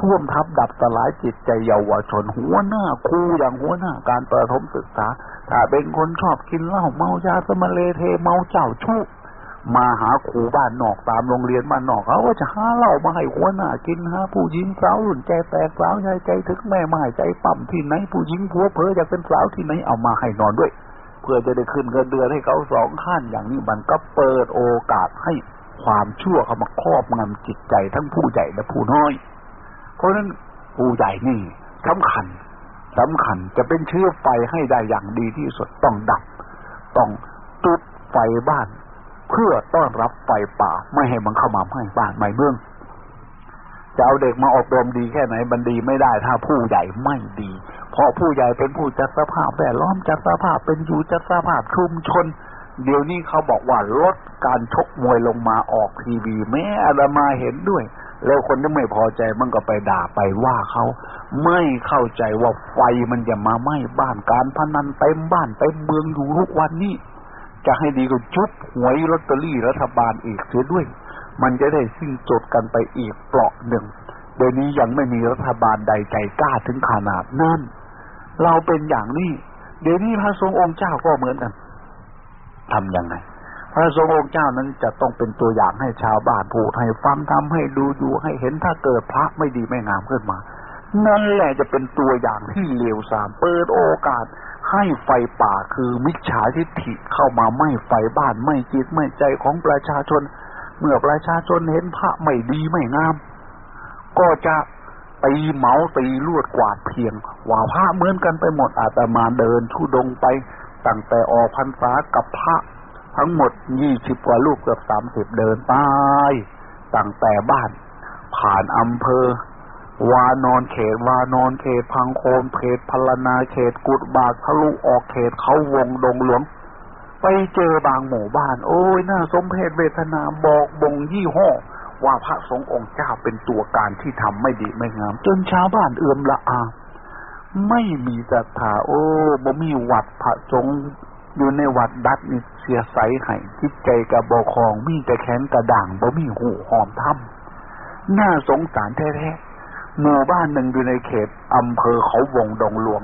ท่วมทับดับสลายจิตใจเยาวชน หัวหน้าครูอย่างหัวหน้าการประถมศึกษา ถ้าเป็นคนชอบกินเหล้าเมายาสมเลเทเมาเจ้าชู้มาหาครูบ้านนอกตามโรงเรียนบ้านนอกเขาก็จะหาเหล้ามาให้หัวหน้ากินหาผู้หญิงสาวหุ่นใจแตกสาวใจใจถึงแม่ไม่ใจปั่มที่ไหนผู้หญิงผัวเพออยากเป็นสาวที่ไหนเอามาให้นอนด้วย พื่อจะได้ขึ้นเงินเดือนให้เขาสองขั้นอย่างนี้มันก็เปิดโอกาสให้ความชั่วเข้ามาครอบงำจิตใจทั้งผู้ใหญ่และผู้น้อย เพราะนั้นผู้ใหญ่นี่สำคัญสำคัญจะเป็นเชื้อไฟให้ได้อย่างดีที่สุดต้องดับ ต้องตุดไฟบ้าน เพื่อต้อนรับไฟป่าไม่ให้มันเข้ามาไหม้บ้านไหม้เมือง จะเอาเด็กมาอบรมดีแค่ไหนบันดีไม่ได้ถ้าผู้ใหญ่ไม่ดี เพราะผู้ใหญ่เป็นผู้จัดสภาพแวดล้อมจัดสภาพเป็นอยู่จัดสภาพชุมชน เดี๋ยวนี้เขาบอกว่าลดการชกมวยลงมาออกทีวีแม้อาดมาเห็นด้วย แล้วคนที่ไม่พอใจมันก็ไปด่าไปว่าเขาไม่เข้าใจว่าไฟมันจะมาไหม้บ้านการพนันเต็มบ้านเต็มเมืองอยู่ทุกวันนี้จะให้ดีก็จุบหวยลอตเตอรี่รัฐบาลอีกเสียด้วย มันจะได้สิ้นจดกันไปอีกเปราะหนึ่งเดี๋ยวนี้ยังไม่มีรัฐบาลใดใจกล้าถึงขนาดนั้นเราเป็นอย่างนี้ เดี๋ยวนี้พระทรงองค์เจ้าก็เหมือนกันทำยังไง พระสงฆ์องค์เจ้านั้นจะต้องเป็นตัวอย่างให้ชาวบ้านพูดให้ฟังทำให้ดูอยู่ให้เห็นถ้าเกิดพระไม่ดีไม่งามขึ้นมา นั่นแหละจะเป็นตัวอย่างที่เลวทรามเปิดโอกาสให้ไฟป่าคือมิจฉาทิฏฐิเข้ามาไม่ไฟบ้านไม่จิตไม่ใจของประชาชน เมื่อประชาชนเห็นพระไม่ดีไม่งาม ก็จะตีเมาตีลวดกวาดเพียง ว่าพระเหมือนกันไปหมดอาตมาเดินทุดงไปตั้งแต่ออกพรรษากับพระทั้งหมดยี่สิบกว่าลูกเกือบสามสิบเดินไปตั้งแต่บ้าน ผ่านอำเภอ วานอนเขตวานอนเขตพังโคนเขตพลนาเขตกุดบากทะลุออกเขตเขาวงดงหลวง ไปเจอบางหมู่บ้าน โอ้ยน่าสมเพชเวทนาบอกบ่งยี่ห้อ ว่าพระสงฆ์องค์เจ้าเป็นตัวการที่ทำไม่ดีไม่งาม จนชาวบ้านเอื่อมละอา ไม่มีศรัทธาโอ้บ่มีวัดพระสงฆ์อยู่ในวัดดัดนี่เสียใสให้จิตใจกระบอกคองมีแต่แขนกระด่างบ่มีหูหอมถ้ำน่าสงสารแท้ๆหมู่บ้านหนึ่งอยู่ในเขตอำเภอเขาวงดงหลวง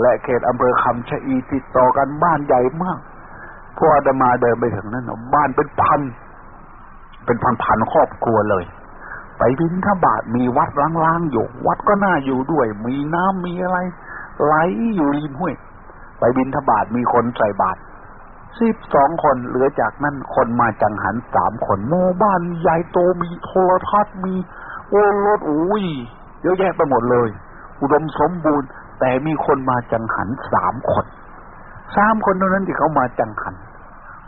และเขตอำเภอคำชะอีติดต่อกันบ้านใหญ่มาก พออาดมาเดินไปถึงนั้นบ้านเป็นพัน เป็นพันพันครอบครัวเลย ไปบินทบาทมีวัดล้างๆอยู่ วัดก็น่าอยู่ด้วย มีน้ำมีอะไร ไหลอยู่ริมห้วย ไปบินทบาทมีคนใส่บาตรสิบสองคนเหลือจากนั้นคนมาจังหันสามคนหมู่บ้านใหญ่โตมีโทรทัศน์มีโอ้รถอุ้ยเยอะแยะไปหมดเลย อุดมสมบูรณ์ แต่มีคนมาจังหันสามคนสามคนเท่านั้นที่เขามาจังหัน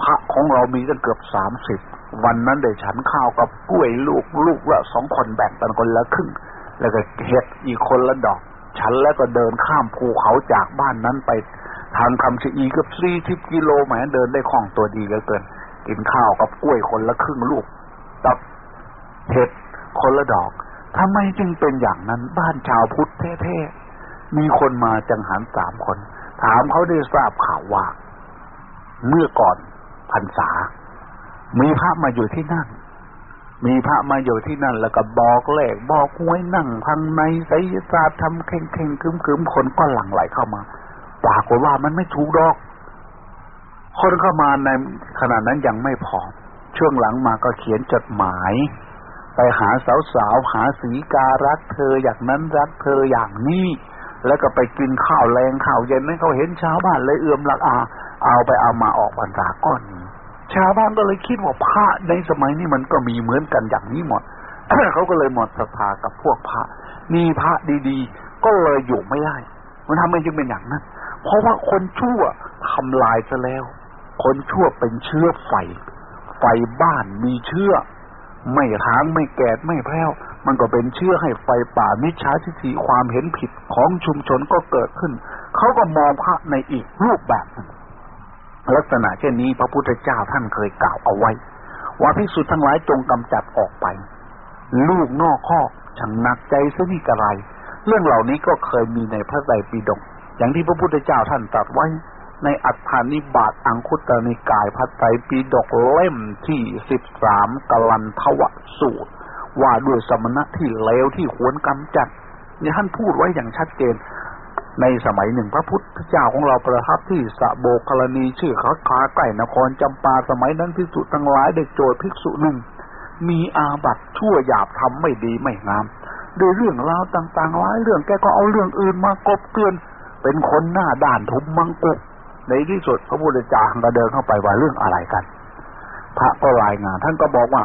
พระของเรามีกันเกือบสามสิบวันนั้นได้ฉันข้าวกับกล้วยลูกลูกละสองคนแบ่งกันคนละครึ่ง แล้วก็เห็ดอีกคนละดอก ฉันแล้วก็เดินข้ามภูเขาจากบ้านนั้นไปทางคำชีอีกับสี่สิบกิโลแหมเดินได้คล่องตัวดีเหลือเกิน กินข้าวกับกล้วยคนละครึ่งลูกตับเห็ดคนละดอกทำไมจึงเป็นอย่างนั้นบ้านชาวพุทธแท้ๆมีคนมาจังหันสามคน ถามเขาได้ทราบข่าวว่า เมื่อก่อน พรรษา มีพระมาอยู่ที่นั่น มีพระมาอยู่ที่นั่น แล้วก็บอกเลขบอกหวยนั่งพังในไสยศาสตร์ทำเข่งเข่งคึมคึมคนก็หลั่งไหลเข้ามาปรากฏว่ามันไม่ถูกดอก คนเข้ามาในขณะนั้นยังไม่พอ ช่วงหลังมาก็เขียนจดหมาย ไปหาสาวๆหาสีการักเธออย่างนั้นรักเธออย่างนี้แล้วก็ไปกินข้าวแรงข้าวเย็นให้เขาเห็นชาวบ้านเลยเอื้อมลักอา เอาไปเอามาออกบรรดาก้อนนี้ ชาวบ้านก็เลยคิดว่าพระในสมัยนี้มันก็มีเหมือนกันอย่างนี้หมดเขาก็เลยหมดศรัทธากับพวกพระมีพระดีๆ ก็เลยอยู่ไม่ได้ มันทำไมจึงเป็นอย่างนั้น เพราะว่าคนชั่วทำลายซะแล้ว คนชั่วเป็นเชื้อไฟ ไฟบ้านมีเชื้อ ไม่ท้างไม่แกดไม่แพ้ว มันก็เป็นเชื้อให้ไฟป่ามิจฉาทิฏฐิความเห็นผิดของชุมชนก็เกิดขึ้น เขาก็มองพระในอีกรูปแบบหนึ่ง ลักษณะเช่นนี้พระพุทธเจ้าท่านเคยกล่าวเอาไว้ ว่าพิสุทั้งหลายจงกำจัดออกไป ลูกนอกคอช่างหนักใจซะนี่กระไร เรื่องเหล่านี้ก็เคยมีในพระไตรปิฎกอย่างที่พระพุทธเจ้าท่านตรัสไว้ ในอัฏฐานิบาตอังคุตรนิกายพระไตรปิฎกเล่มที่สิบสามกลันทวสูตร ว่าด้วยสมณะที่เลวที่ควรกำจัดเนี่ยท่านพูดไว้อย่างชัดเจน ในสมัยหนึ่งพระพุทธเจ้าของเราประทับที่สะโบกรณีชื่อขาคาใกล้นครจำปาสมัยนั้นภิกษุทั้งหลายได้โจทย์ภิกษุหนึ่ง มีอาบัตชั่วหยาบทำไม่ดีไม่งามโดยเรื่องราวต่างๆหลายเรื่องแกก็เอาเรื่องอื่นมากบเกลื่อน เป็นคนหน้าด่านทุบมังกุกในที่สุดพระพุทธเจ้าก็เดินเข้าไปว่าเรื่องอะไรกัน พระก็รายงาน ท่านก็บอกว่า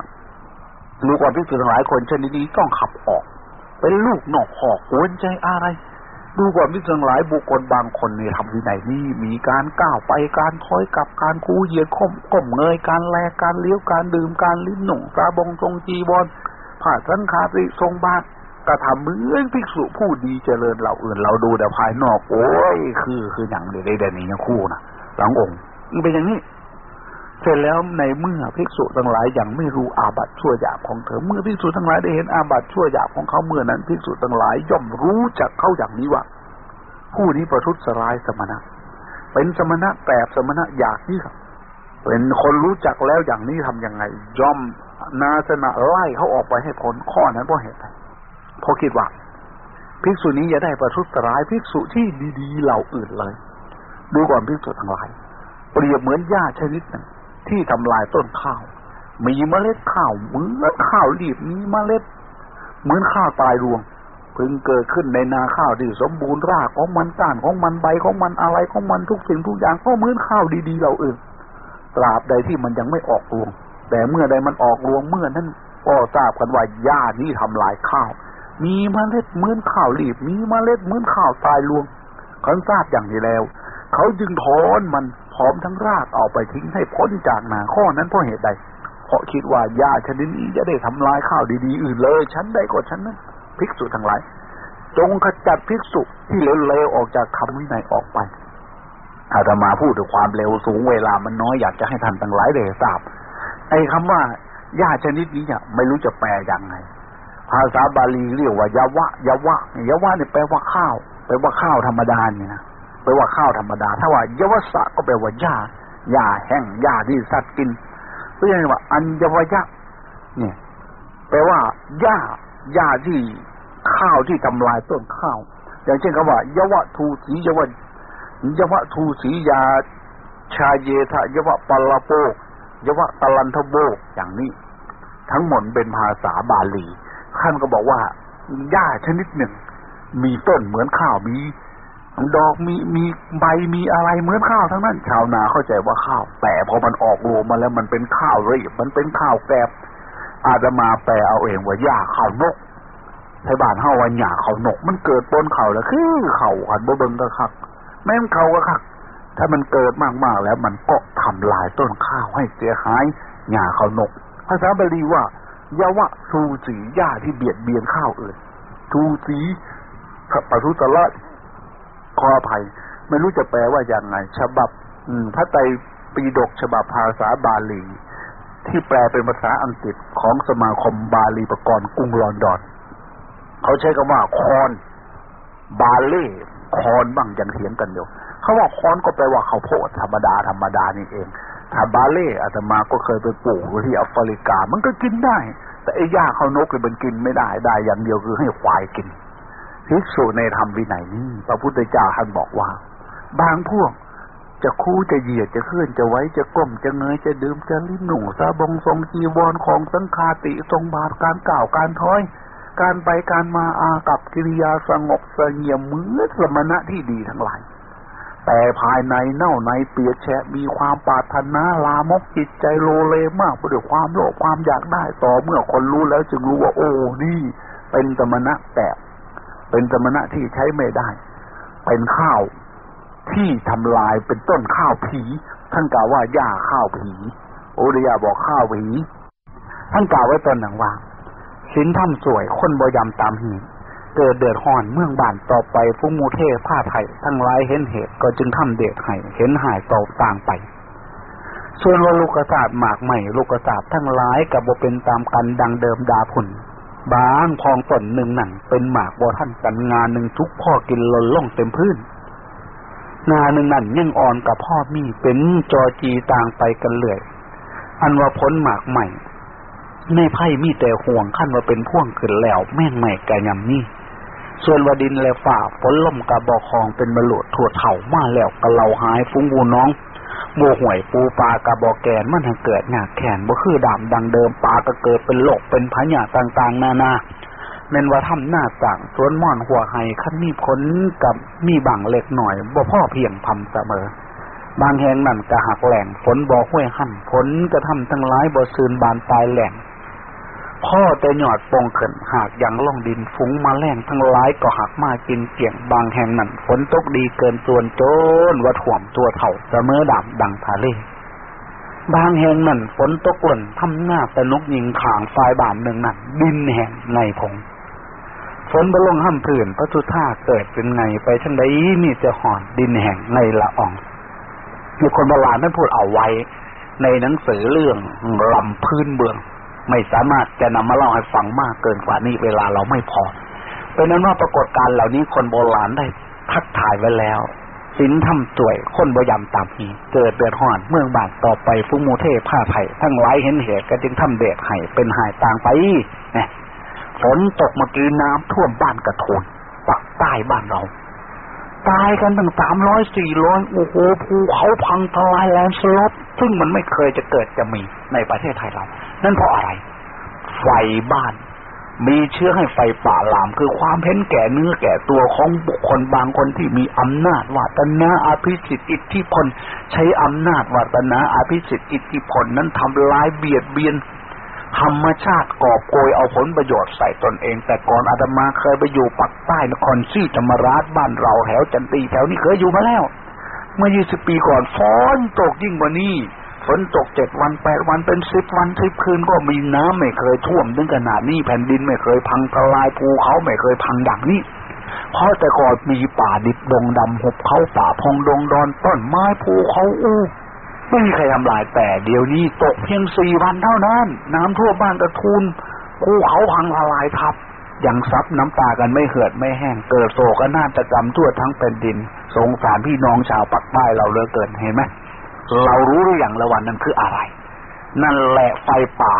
ลูกว่าภิกษุทั้งหลายคนเช่นนี้ต้องขับออก เป็นลูกนอกหอกกวนใจอะไร ดูก่อนพิจังหลายบุคคลบางคนในทำวินัยนี้มีการก้าวไปการถอยกลับการคูเหยียดข่มก้มเงยการแลการเลี้ยวการดื่มการลิ้นหนุ่งตาบงทรงจีบอลผ่าสังขาริทรงบาทกระทำเหมือนภิกษุผู้ดีเจริญเราอื่นเราดูแต่ภายนอก โอ้ยคือคืออย่างเดได้ๆนี้นะคู่นะหลังองค์มันเป็นอย่างนี้ เสร็จแล้วในเมื่อภิกษุทั้งหลายยังไม่รู้อาบัติชั่วหยาบของเธอ เมื่อภิกษุทั้งหลายได้เห็นอาบัติชั่วหยาบของเขาเมื่อนั้นภิกษุทั้งหลายย่อมรู้จักเขาอย่างนี้ว่า ผู้นี้ประทุษร้ายสมณะ เป็นสมณะแปบสมณะอยากนี่ครับเป็นคนรู้จักแล้วอย่างนี้ทํำยังไง ย่อมนาสนะไล่เขาออกไปให้พ้นข้อนั้นเพราะเหตุใดเพราะคิดว่าภิกษุนี้จะได้ประทุษร้ายภิกษุที่ดีๆเหล่าอื่นเลย ดูก่อนภิกษุทั้งหลาย เปรียบเหมือนหญ้าชนิดหนึ่ง ที่ทำลายต้นข้าว มีเมล็ดข้าวเหมือนข้าวรีบมีเมล็ด เหมือนข้าวตายรวงพึงเกิดขึ้นในนาข้าวที่สมบูรณ์รากของมันก้านของมันใบของมันอะไรของมันทุกสิ่งทุกอย่างก็เหมือนข้าวดีๆเหล่าอื่นตราบใดที่มันยังไม่ออกรวง แต่เมื่อใดมันออกรวงเมื่อนั้นก็ทราบกันว่าหญ้านี้ทำลายข้าว มีเมล็ดเหมือนข้าวรีบ มีเมล็ดเหมือนข้าวตายรวงเขาทราบอย่างนี้แล้ว เขาจึงถอนมัน พร้อมทั้งรากเอาไปทิ้งให้พ้นจากนาข้อนั้นเพราะเหตุใด เพราะคิดว่าหญ้าชนิดนี้จะได้ทำลายข้าวดีๆอื่นเลยฉันได้ก็ฉันนั้นภิกษุทั้งหลาย จงขจัดภิกษุที่เลวๆออกจากคำวินัยออกไปอาตมาพูดถึงความเร็วสูงเวลามันน้อยอยากจะให้ท่านทั้งหลายได้ทราบไอ้คำว่าหญ้าชนิดนี้เนี่ยไม่รู้จะแปลยังไง ภาษาบาลีเรียกว่ายาวะยาวะยาวะเนี่ยแปลว่าข้าวแปลว่าข้าวธรรมดาเนี่ยนะ แปลว่าข้าวธรรมดา ถ้าว่ายวสะก็แปลว่าหญ้าหญ้าแห้งหญ้าที่สัตว์กินเราะฉะนั้นว่า อัญญวยะเนี่ยแปลว่าหญ้าหญ้าที่ข้าวที่ทำลายต้นข้าว อย่างเช่นคำว่ายวะทูสียวะยวะทูสียา ชาเยทะยวะปลาโปยวะตะลันทโบอย่างนี้ ทั้งหมดเป็นภาษาบาลีท่านก็บอกว่าหญ้าชนิดหนึ่ง มีต้นเหมือนข้าวมี ดอกมีมีใบมีอะไรเหมือนข้าวทั้งนั้น ชาวนาเข้าใจว่าข้าว แต่พอมันออกรวมมาแล้วมันเป็นข้าวรีบมันเป็นข้าวแกบอาจจะมาแปลเอาเองว่าหญ้าข้าวนกไทบ้านเฮาว่าหญ้าเขานก มันเกิดบนเขาแล้วคือเขาหันบ่เบิงก็คัก แม่นเขาก็คัก ถ้ามันเกิดมากๆแล้วมันก็ทำลายต้นข้าวให้เสียหายหญ้าเขานกภาษาบาลีว่ายาวะสูสีหญ้าที่เบียดเบียนข้าวอื่นสูสีปทุตละ ขออภัย ไม่รู้จะแปลว่าอย่างไง ฉบับพระไตรปิฎกฉบับภาษาบาลี ที่แปลเป็นภาษาอังกฤษของสมาคมบาลีประกรณ์กรุงลอนดอนเขาใช้คำว่าคอนบาล่คอนบ้างยังเถียงกันอยู่เขาว่าคอนก็แปลว่าข้าวโพดธรรมดาธรรมดานี่เองถ้าบาเล่อาตมาก็เคยไปปลูกที่แอฟริกา มันก็กินได้ แต่ไอ้หญ้าเขานกเลยมันกินไม่ได้ได้อย่างเดียวคือให้ควายกิน ภิกษุในธรรมวินัยนี้พระพุทธเจ้าท่านบอกว่า บางพวกจะคู่จะเหยียดจะเคลื่อนจะไว้จะก้มจะเงยจะดื่มจะลิ้นหนุ่งซาบงทรงจีวรของสังคาติทรงบาทการกล่าวการท้อย การไปการมาอากับกิริยาสงบเสงี่ยมเหมือนสมณะที่ดีทั้งหลาย แต่ภายในเน่าในเปียกแฉะมีความปาถนาลามกจิตใจโลเลมากเพราะด้วยความโลภความอยากได้ต่อเมื่อคนรู้แล้วจึงรู้ว่าโอ้นี่ เป็นสมณะแต่ เป็นสมณะที่ใช้ไม่ได้ เป็นข้าวที่ทำลายเป็นต้นข้าวผี ท่านกล่าวว่าหญ้าข้าวผีโอริยาบอกข้าวผี ท่านกล่าวไว้ตอนหนังว่าสินทำสวยคนบยำตามหีเกิดเดือดห่อนเมืองบ้านต่อไปฟุ้งมูเทผ้าไทยทั้งหลายเห็นเหตุก็จึงทำเดชให้เห็นหายต่อต่างไป ส่วนว่าลูกศาสตร์หมากใหม่ลูกศาสตร์ทั้งหลายกับบ่เป็นตามกันดังเดิมดาผุน บางพองตนหนึ่งหนังเป็นหมากบ่ท่านกันงานหนึ่งทุกพ่อกินหล่นล่องเต็มพื้นงานหนึ่งนั่นยังอ่อนกับพ่อมีเป็นจอจีต่างไปกันเลยอันว่าพ้นหมากใหม่ในไพ่มีแต่ห่วงขั้นว่าเป็นพ่วงขึ้นแล้ว แม่งใหม่กะยำนี่ส่วนวดินและฝ่าฝนล่มกระบอกคองเป็นมลุถั่วเถ่ามาแล้วกะเหล่าหายฟุ้งบูน้อง โมห่วยปูปลากระบอกแกนมันเกิดหนักแขนบ่คือดำดังเดิมปลาก็เกิดเป็นโลกเป็นพญาต่างๆ นานาเมนว่าทำหน้าต่างสวนม่อนหัวไห้ขั้นมีผลกับมีบังเล็กหน่อยบ่พ่อเพียงพำเสมอ บางแห่งนั่นกะหักแหล่งฝนบ่อห้วยหั่นฝนกระทำทั้งหลายบ่ซืนบานตายแหล่ง พ่อแต่หยอดปงเขึ้นหากยังล่องดินฟุ้งมาแรงทั้งหลายก็หักมากินเกี่ยงบางแห่งนั่นฝนตกดีเกินส่วนโจนว่าถ่วมตัวเถ่าเสมอดำดังทะเลบางแห่งนั่นฝนตกหล่นทำหน้าแต่นกยิงขางไฟบานหนึ่งนั่นดินแห่งในพงฝนบลงห้ำผื่นพระทุท่าเกิดเป็นไงไปชั้นใดมีจะห่อนดินแห่งในละอ่องมีคนโบราณท่านพูดเอาไว้ ในหนังสือเรื่องลำพื้นเบือง ไม่สามารถจะนำมาเล่าให้ฟังมากเกินกว่านี้เวลาเราไม่พอ เป็นนั้นว่าปรากฏการเหล่านี้คนโบราณได้ทักถ่ายไว้แล้วสินทำสวยคนบยำตามนีเกิดเดือดห่อน เมืองบาดต่อไปฟุ้งมูเทผ้าไผ่ทั้งหลายเห็นเหตุก็จึงทำเดชไห้เป็นหายต่างไปนี่ฝนตกเมื่อกี้น้ำท่วมบ้านกระโทนปักใต้บ้านเรา ตายกันตั้งสามร้อยสี่ร้อยโอ้โหภูเขาพังทลายแลนสลบซึ่งมันไม่เคยจะเกิดจะมีในประเทศไทยเรา นั่นเพราะอะไร ไฟบ้าน มีเชื้อให้ไฟป่าลาม คือความเพ้นแก่เนื้อแก่ตัวของบุคคลบางคนที่มีอำนาจวาตนาอาภิสิทธิ์อิทธิพล ใช้อำนาจวาตนาอาภิสิทธิ์อิทธิพลนั้นทำลายเบียดเบียนธรรมชาติกอบโกยเอาผลประโยชน์ใส่ตนเอง แต่ก่อนอาตมาเคยไปอยู่ปักใต้นครซีธรรมราชบ้านเราแถวจันตีแถวนี้เคยอยู่มาแล้ว เมื่อยี่สิบปีก่อนฝนตกยิ่งกว่านี้ ฝนตกเจ็ดวันแปดวันเป็นสิบวันสิบคืนก็มีน้ำไม่เคยท่วมถึงขนาดนี้แผ่นดินไม่เคยพังทลายภูเขาไม่เคยพังดังนี้เพราะแต่ก่อนมีป่าดิบดงดำหุบเขาป่าพงดงดอนต้นไม้ภูเขาอู้ไม่มีใครทำลายแต่เดี๋ยวนี้ตกเพียงสี่วันเท่านั้น น้ำท่วมบ้านกระทุนภูเขาพังทลายทับยังซับน้ำตากันไม่เหือดไม่แห้งเกิดโศกนาฏกรรมทั่วทั้งแผ่นดิน สงสารพี่น้องชาวปักใต้เราเลือเกินเห็นไหม เรารู้หรือยังละวันนั้นคืออะไร นั่นแหละไฟป่า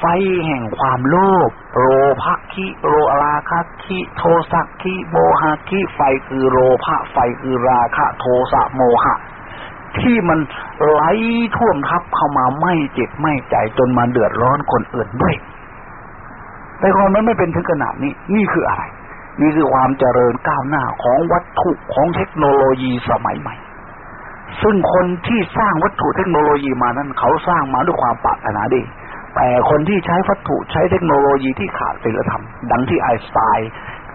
ไฟแห่งความโลภโรภะคิโรราคะคิโทสักคิโมหะคิไฟคือโรภะไฟคือราคะ โทสะโมหะ ที่มันไหลท่วมทับเข้ามาไม่เจิตไม่ใจจนมาเดือดร้อนคนอื่นด้วยแต่ความนั้นไม่เป็นถึงขนาดนี้ นี่คืออะไร นี่คือความเจริญก้าวหน้าของวัตถุของเทคโนโลยีสมัยใหม่ ซึ่งคนที่สร้างวัตถุเทคโนโลยีมานั้น เขาสร้างมาด้วยความปรารถนาดี แต่คนที่ใช้วัตถุใช้เทคโนโลยีที่ขาดศีลธรรม ดังที่ไอน์สไตน์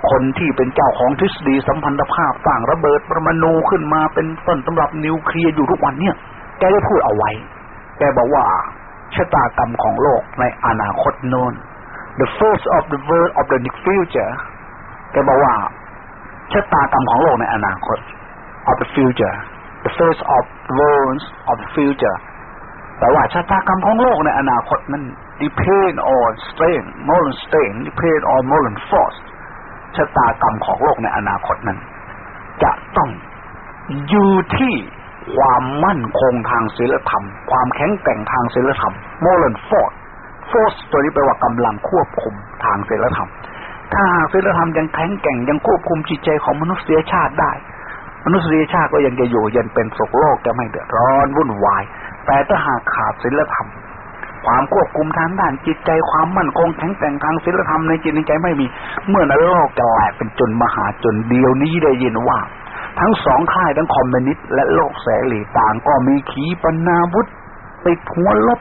คนที่เป็นเจ้าของทฤษฎีสัมพันธภาพสร้างระเบิดปรมาณูขึ้นมาเป็นต้นสำหรับนิวเคลียร์อยู่ทุกวันเนี่ย แกได้พูดเอาไว้ แกบอกว่าชะตากรรมของโลกในอนาคตโน้น the first of the world of the future แกบอกว่าชะตากรรมของโลกในอนาคต of the future the first of worlds of future แต่ว่าชะตากรรมของโลกในอนาคตนั้น depend on strength moral strength depend on moral force ชะตากรรมของโลกในอนาคตนั้น จะต้องอยู่ที่ความมั่นคงทางศีลธรรม ความแข็งแกร่งทางศีลธรรม moral force force ตัวนี้แปลว่ากำลังควบคุมทางศีลธรรม ถ้าหากศีลธรรมยังแข็งแกร่งยังควบคุมจิตใจของมนุษยชาติได้ มนุษยชาติก็ยังจะอยู่เยันเป็นสุขโลกจะไม่เดือดร้อนวุ่นวาย แต่ถ้าหากขาดศีลธรรม ความควบคุมทางด้านจิตใจความมั่นคงแข็งแกร่งทางศีลธรรมในจิตในใจไม่มี เมื่อนั้นโลกจะแหลกเป็นจนมหาจนเดียวนี้ได้ยินว่า ทั้งสองค่ายทั้งคอมมิวนิสต์และโลกเสรีต่างก็มีขีปนาวุธติดหัวลบ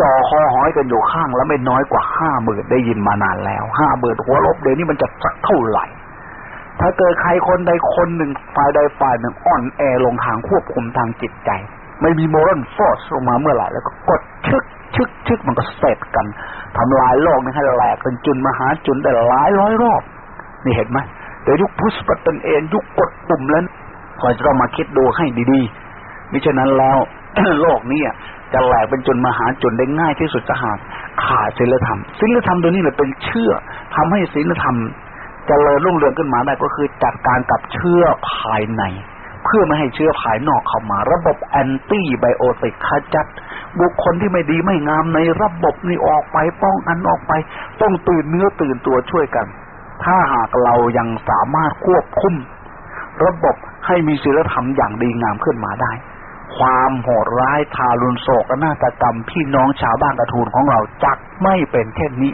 จ่อคอหอยกันอยู่ข้างแล้วไม่น้อยกว่าห้าหมื่นได้ยินมานานแล้วห้าหมื่นหัวลบเดี๋ยวนี้มันจะสักเท่าไหร่ ถ้าเกิดใครคนใดคนหนึ่งฝ่ายใดฝ่ายหนึ่งอ่อนแอลงทางควบคุมทางจิตใจ ไม่มีโมรัลฟอร์สลงมาเมื่อไหร่แล้วก็กดชึกชึกชึกมันก็เสร็จกันทำลายโลกนี่ให้แหลกเป็นจุนมหาจุนได้หลายร้อยรอบ นี่เห็นไหมเดี๋ยวยุคพุทธปัตตนเองยุคกดปุ่มแล้วคอยจะต้องมาคิดดูให้ดีๆมิฉะนั้นแล้วโลกนี้จะแหลกเป็นจนมหาจนได้ง่ายที่สุดจะหากขาดศีลธรรมศีลธรรมตัวนี้แหละเป็นเชื่อทำให้ศีลธรรม จเจริญรุ่งเรืองขึ้นมาได้ก็คือจัดการกับเชื้อภายใน เพื่อไม่ให้เชื้อภายนอกเข้ามา ระบบแอนตี้ไบโอติกขจัด บุคคลที่ไม่ดีไม่งามในระบบนี้ออกไปป้องกันออกไป ต้องตื่นเนื้อตื่นตัวช่วยกัน ถ้าหากเรายังสามารถควบคุม ระบบให้มีศีลธรรมอย่างดีงามขึ้นมาได้ ความโหดร้ายทารุณโศกนาฏกรรมพี่น้องชาวบ้านกระทูนของเราจักไม่เป็นเช่นนี้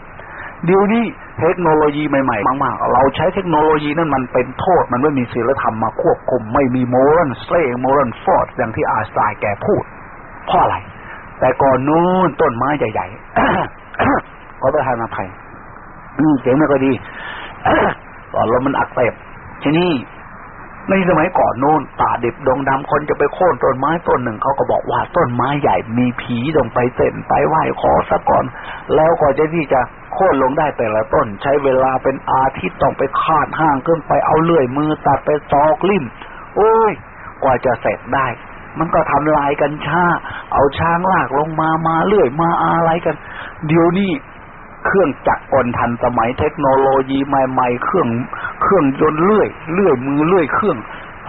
เดี๋ยวนี้เทคโนโลยีใหม่ๆมากๆเราใช้เทคโนโลยีนั้นมันเป็นโทษมันไม่มีศีลธรรมมาควบคุม ไม่มีโมรัลเซโมรันฟอร์ดอย่างที่อาสไตน์แกพูดเพราะอะไร แต่ก่อนนู้นต้นไม้ใหญ่ๆขอประทานอภัยเสียงไม่ก็ดีก่อนลมมันอักเสบทีนี้ ในสมัยก่อนโน้นป่าดิบดงดำคนจะไปโค่นต้นไม้ต้นหนึ่งเขาก็บอกว่าต้นไม้ใหญ่มีผีต้องไปเต้นไปไหว้ขอซะก่อน แล้วก็จะที่จะโค่นลงได้แต่ละต้น ใช้เวลาเป็นอาทิตย์ต้องไปคาดห้างขึ้นไปเอาเลื่อยมือตัดไปตอกลิ่มโอ้ย กว่าจะเสร็จได้ มันก็ทำลายกันช้า เอาช้างลากลงมามาเลื่อยมาอะไรกัน เดี๋ยวนี้ เครื่องจักรกลทันสมัยเทคโนโลยีใหม่ๆ เครื่องเครื่องยนต์เลื่อยเลื่อยมือเลื่อยเครื่อง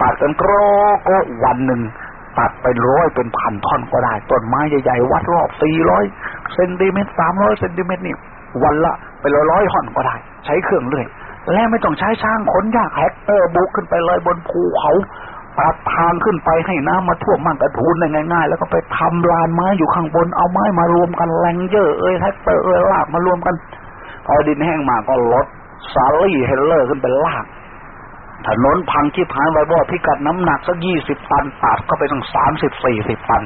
ตัดกันกรอก็วันหนึ่งตัดไปร้อยเป็นพันท่อนก็ได้ ต้นไม้ใหญ่ๆวัดรอบสี่ร้อยเซนติเมตรสามร้อยเซนติเมตรนี่วันละเป็นร้อยท่อนก็ได้ ใช้เครื่องเลื่อยและไม่ต้องใช้ช่างขนยากแทรกเตอร์บุกขึ้นไปเลยบนภูเขา ตัดทางขึ้นไปให้น้ำมาท่วมมั่งกระทูนได้ง่ายๆ แล้วก็ไปทำลานไม้อยู่ข้างบนเอาไม้มารวมกันแรงเยอะเอ้ยแทรกเตอร์เอ้ยลากมารวมกันพอดินแห้งมาก็รถสาลี่เทรลเลอร์ขึ้นเป็นลากถนนพังที่พานไว้บ่พิกัดน้ำหนักสักยี่สิบตันตัดก็ไปตั้งสามสิบสี่สิบตัน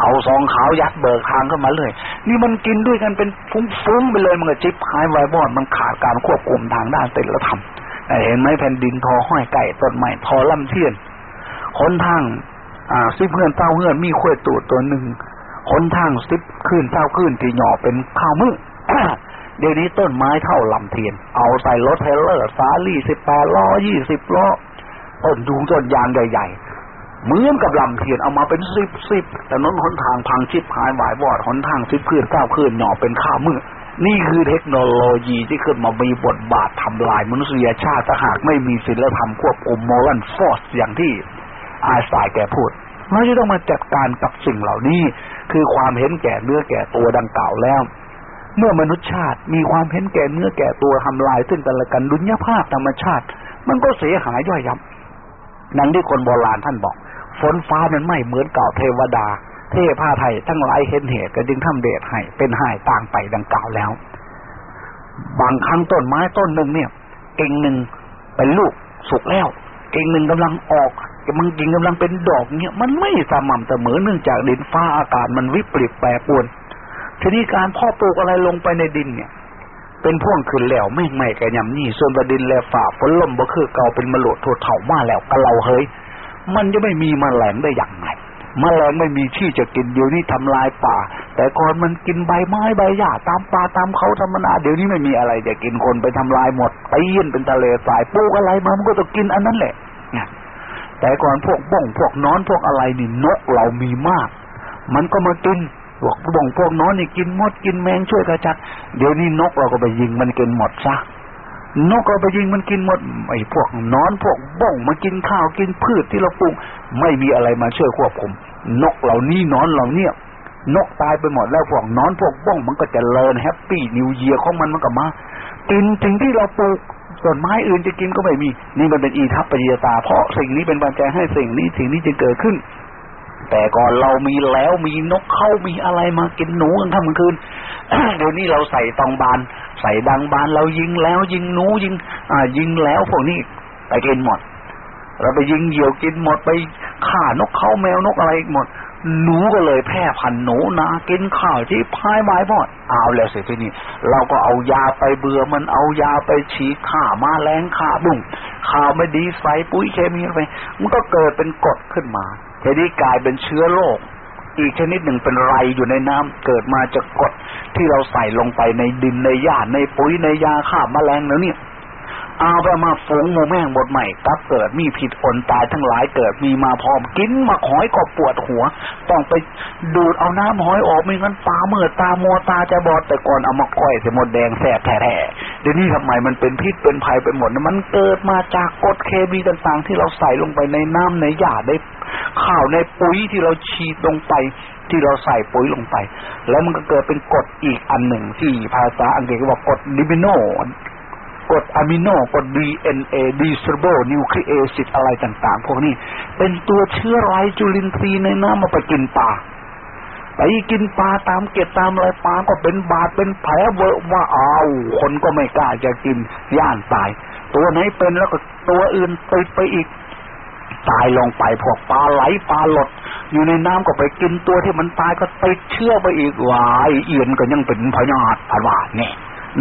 เอาซองขาวยัดเบิกทางขึ้นมาเลย นี่มันกินด้วยกันเป็นฟุ้งๆไปเลยมันก็จิบหายไวบอดมันขาดการควบคุมทางด้านเตลธรรมเห็นไหมแผ่นดินทอห้อยไก่ต้นไม้ทอล่ำเทียน คนทาง อ่าซิเพื่อนเต้าเฮือนมีขั้วตูดตัวหนึ่งคนทางซิบขึ้นเต้าขึ้นที่หย่อเป็นข้าวมือเดี๋ยวนี้ต้นไม้เท่าลำเทียน เอาใส่รถเทเลอร์ซาลี่สิบแปดล้อยี่สิบล้อต้นดูต้นยางใหญ่ๆเหมือนกับลำเทียนเอามาเป็นสิบสิบแต่น้นหนทางพังชิบหายหวายวอดหนทางซิบขึ้นเก้าขึ้นหย่อเป็นข้าวมือนี่คือเทคโนโลยีที่ขึ้นมามีบทบาททำลายมนุษยชาติหากไม่มีศีลธรรมควบคุมโมรัลฟอร์สอย่างที่ อาสายแกพูดเราจะต้องมาจัดการกับสิ่งเหล่านี้ คือความเห็นแก่เนื้อแก่ตัวดังกล่าวแล้ว เมื่อมนุษยชาติมีความเห็นแก่เนื้อแก่ตัวทำลาย ซึ่งกันและกันดุลยภาพธรรมชาติ มันก็เสียหายย่อยยับนังที่คนโบราณท่านบอก ฝนฟ้ามันไม่เหมือนเก่าเทวดา เทพาไทยทั้งหลายเห็นเหตุก็จึงทำเดชให้เป็นหายต่างไปดังกล่าวแล้ว บางครั้งต้นไม้ต้นหนึ่งเนี่ย เก่งหนึ่งเป็นลูกสุกแล้ว เก่งหนึ่งกำลังออก มันกิ่งกำลังเป็นดอกเนี่ยมันไม่สม่ำเสมอเนื่องจากดินฟ้าอากาศมันวิปริตแปรปรวน ทีนี้การพ่อปลูกอะไรลงไปในดินเนี่ย เป็นพ่วงขึ้นแล้วไม่ไม่แกยำนี่ส่วนประดินแลฝ่าฝนลมบ่คือเก่าเป็นมะโลดโทเถ่ามาแล้วกะเราเฮ้ยมันจะไม่มีมแมลงได้อย่างไรมแมลงไม่มีที่จะกินเดี๋ยวนี้ทำลายป่า แต่ก่อนมันกินใบไม้ใบหญ้าตามป่าตามเขาธรรมนาเดี๋ยวนี้ไม่มีอะไรจะกินคนไปทำลายหมดไปยี่นเป็นทะเลทรายปลูกอะไรมามันก็ต้องกินอันนั้นแหละ แต่ก่อนพวกบ้องพวกนอนพวกอะไรนี่นกเรามีมาก มันก็มากินพวกบ้องพวกนอนนี่กินมดกินแมงช่วยกระจัด เดี๋ยวนี้นกเราก็ไปยิงมันกินหมดซะนกเราไปยิงมันกินหมดไอ้พวกนอนพวกบ้องมากินข้าวกินพืชที่เราปลูกไม่มีอะไรมาช่วยควบคุม นกเหล่านี้นอนเหล่านี้นกตายไปหมดแล้วพวกนอนพวกบ้องมันก็จะเลินแฮปปี้นิวเยียร์ของมันมันก็มากินสิ่งที่เราปลูก ต้นไม้อื่นจะกินก็ไม่มี นี่มันเป็นอีทัพปริยตา เพราะสิ่งนี้เป็นปัจจัยให้สิ่งนี้สิ่งนี้จะเกิดขึ้น แต่ก่อนเรามีแล้วมีนกเข้ามีอะไรมากินหนูกันทั้งคืนเดี๋ยวนี้เราใส่ตองบาน ใส่ดังบานเรายิงแล้วยิงหนูยิง อ่า ยิงแล้วพวกนี้ไปกินหมดเราไปยิงเหยี่ยวกินหมดไปฆ่านกเขาแมวนกอะไรหมด หนูก็เลยแพร่พันหนูนากินข้าวที่พายไม้พอดเอาแล้วเสร็จทีนี้เราก็เอายาไปเบื่อมันเอายาไปฉีดฆ่ามาแรงฆ่าบุ้งข่าวไม่ดีใส่ปุ๋ยเคมีไปมันก็เกิดเป็นกดขึ้นมาทีนี้กลายเป็นเชื้อโรคอีกชนิดหนึ่งเป็นไรอยู่ในน้ำเกิดมาจากกดที่เราใส่ลงไปในดินในหญ้าในปุ๋ยในยาฆ่าแมลงแล้วเนี่ย เอาไปมาฝูงโมแม่งบทใหม่กับเกิดมีผิดอนตายทั้งหลายเกิดมีมาพร้อมกินมาหอยก็ปวดหัว ต้องไปดูดเอาน้ำหอยออกไม่งั้นตาเมื่อตามัวตาจะบอดแต่ก่อนเอามาก้อยเสมดแดงแสบแท้ๆเดี๋ยวนี้ทำไมมันเป็นพิษเป็นภัยไปหมดมันเกิดมาจากกรดเคมีต่างๆ ที่เราใส่ลงไปในน้ำในหญ้าได้ข้าวในปุ๋ยที่เราฉีดลงไปที่เราใส่ปุ๋ยลงไป แล้วมันก็เกิดเป็นกรดอีกอันหนึ่งที่ภาษาอังกฤษก็บอกกรดดิบิโน กรดอะมิโนกรด DNA d e s o l u b l e nucleic acid อะไรต่างๆ พวกนี้ เป็นตัวเชื้อไรจุลินทรีย์ในน้ำมาไปกินปลาไปกินปลาตามเก็บตามอะไรปลาก็เป็นบาดเป็นแผลเวอะว่าอ้าคนก็ไม่กล้าจะกินย่านตาย ตัวไหนเป็นแล้วก็ตัวอื่นติดไปอีกตายลงไปพวกปลาไหลปลาหลด อยู่ในน้ำก็ไปกินตัวที่มันตายก็ติดเชื้อไปอีกวายเอียนก็ยังเป็นพยาธิผันว่าเนี่ย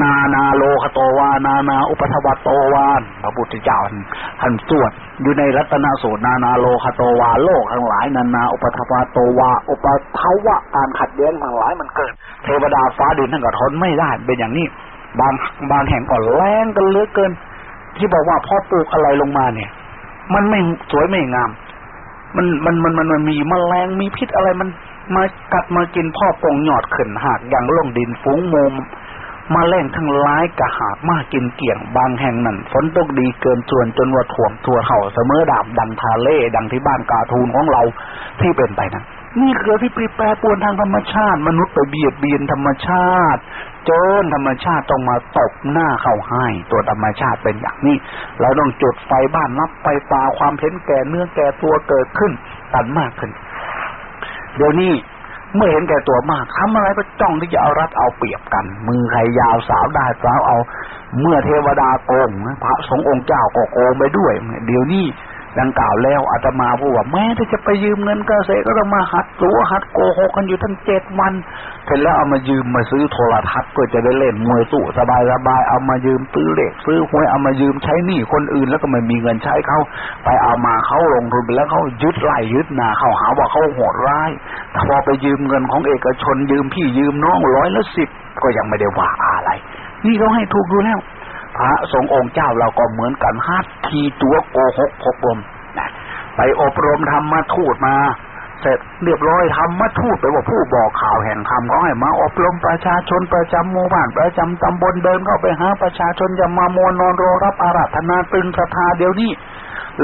นานาโลคโตวา นานาอุปทวโตวานพระพุทธเจ้าท่านสวดอยู่ในรัตนสูตร นานาโลคโตวาโลกทั้งหลาย นานาอุปทวโตวา อุปทวะการขัดแย้งทั้งหลายมันเกิด เทวดาฟ้าดินท่านก็ทนไม่ได้เป็นอย่างนี้บางบางแห่งก็แรงกันเหลือเกิน ที่บอกว่าพ่อปลูกอะไรลงมาเนี่ย มันไม่สวยไม่งาม มันมันมันมันมันมีมแมลงมีพิษอะไรมันมากัดมากินพ่อปงหยอดขึ้นหากอย่างลงดินฟุ้งโมม มาแล่งทั้งร้ายกะหากมากกินเกี่ยงบางแห่งนั่นฝนตกดีเกินส่วนจนว่าถ่วงทัวเข่าเสมอดาบดังทาเล่ดังที่บ้านกาทูนของเราที่เป็นไปนั้นนี่คือที่ปริแปรปวนทางธรรมชาติ มนุษย์ไปเบียดเบียนธรรมชาติจนธรรมชาติต้องมาตบหน้าเข้าให้ ตัวธรรมชาติเป็นอย่างนี้ เราต้องจุดไฟบ้านรับไฟป่าความเห็นแก่เนื้อแก่ตัวเกิดขึ้นกันมากขึ้น เดี๋ยวนี้ เมื่อเห็นแก่ตัวมากทำอะไรก็จ้องที่จะเอารัดเอาเปรียบกัน มือใครยาวสาวได้สาวเอา เมื่อเทวดาโกงพระสงฆ์องค์เจ้าก็โกงไปด้วย เดี๋ยวนี้ ดังกล่าวแล้วอาตมาพูดว่าแม้ถ้าจะไปยืมเงินเกษตรก็ต้องมาหัดตัวหัดโกหกกันอยู่ทั้งเจ็ดวันเสร็จแล้วเอามายืมมาซื้อโทรทัศน์เพื่อจะได้เล่นมวยสู้สบายสบายเอามายืมซื้อเหล็กซื้อหวยเอามายืมใช้หนี้คนอื่น แล้วก็ไม่มีเงินใช้เขาไปเอามาเขาลงทุนไปแล้วเขายึดไล่ยึดนาเขาหาว่าเขาโหดร้ายพอไปยืมเงินของเอกชนยืมพี่ยืมน้องร้อยละสิบก็ยังไม่ได้ว่าอะไร นี่เขาให้ถูกดูแล้ว พระสงฆ์องค์เจ้าเราก็เหมือนกันฮัดทีตัวโกหกพกลมนะไปอบรมธรรมาทูตมา เสร็จเรียบร้อยธรรมทูตไปว่าผู้บอกข่าวแห่งธรรมเขาให้มาอบรมประชาชนประจำหมู่บ้านประจำตำบลเดินเข้าไปหาประชาชนจะมามวนอนรอรับอาราธนาตึงศรัทธาเดี๋ยวนี้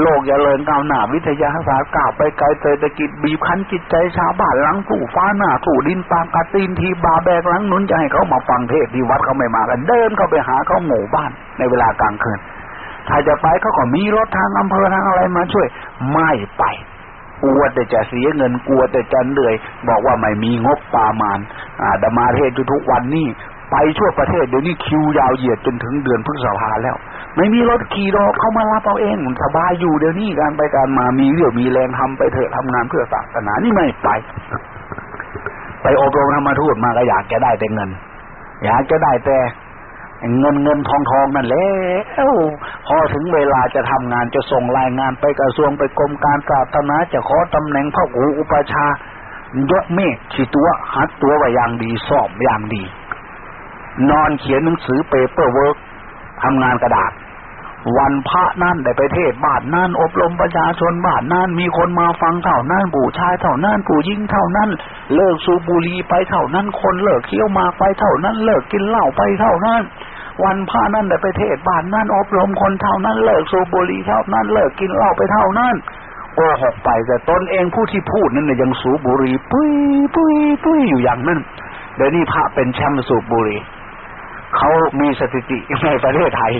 โลกอย่าเลินก้าวหน้าวิทยาศาสตร์ก้าวไปไกลเศรษฐกิจบีบคั้นจิตใจชาวบ้านหลังสู่ฟ้าหน้าสู่ดินปากกาตีนทีบาแบกหลังนุนจะให้เขามาฟังเทศที่วัดเขาไม่มากันเดินเข้าไปหาเขาหมู่บ้าน ในเวลากลางคืนถ้าจะไปเขาก็มีรถทางอำเภอทางอะไรมาช่วย ไม่ไปกลัวแต่จะเสียเงินกลัวแต่จะเหนื่อย บอกว่าไม่มีงบประมาณอ่าดมาเทศทุกวันนี้ไปชั่วประเทศเดี๋ยวนี้คิวยาวเหยียดจนถึงเดือนพฤษภาแล้ว ไม่มีรถขี่รถเขามารับเอาเองสบายอยู่เดี๋ยวนี้การไปการมามีเรี่ยวมีแรงทำไปเถอะทำงานเพื่อศาสนานี่ไม่ไป ไปอบรมธรรมทูตมาก็อยากจะได้แต่เงิน อยากจะได้แต่เงินเงินทองทองนั่นแหละพอถึงเวลาจะทำงานจะส่งรายงานไปกระทรวงไปกรมการศาสนาจะขอตำแหน่งพระครูอุปัชฌาย์ยกเมฆขีตัวหัดตัวไว้อย่างดีสอบอย่างดี นอนเขียนหนังสือ paperwork ทำงานกระดาษ วันพระนั่นได้ไปเทศน์บ้านนั่นอบรมประชาชนบ้านนั่นมีคนมาฟังเท่านั้นผู้ชายเท่านั้นผู้หญิงเท่านั้น เลิกสูบบุหรี่ไปเท่านั้นคนเลิกเคี้ยวหมากไปเท่านั้น เลิกกินเหล้าไปเท่านั้นวันพระนั่นได้ไปเทศบาทนั่นอบรมคนเท่านั้น เลิกสูบบุหรี่เท่านั้น เลิกกินเหล้าไปเท่านั้นโกหกไปแต่ตนเองผู้ที่พูดนั่นยังสูบบุหรี่ปุ้ยปุ้ยปุ้ยอยู่อย่างนั้นเดี๋ยวนี้พระเป็นแชมป์สูบบุหรี่เขามีสถิติในประเทศไทย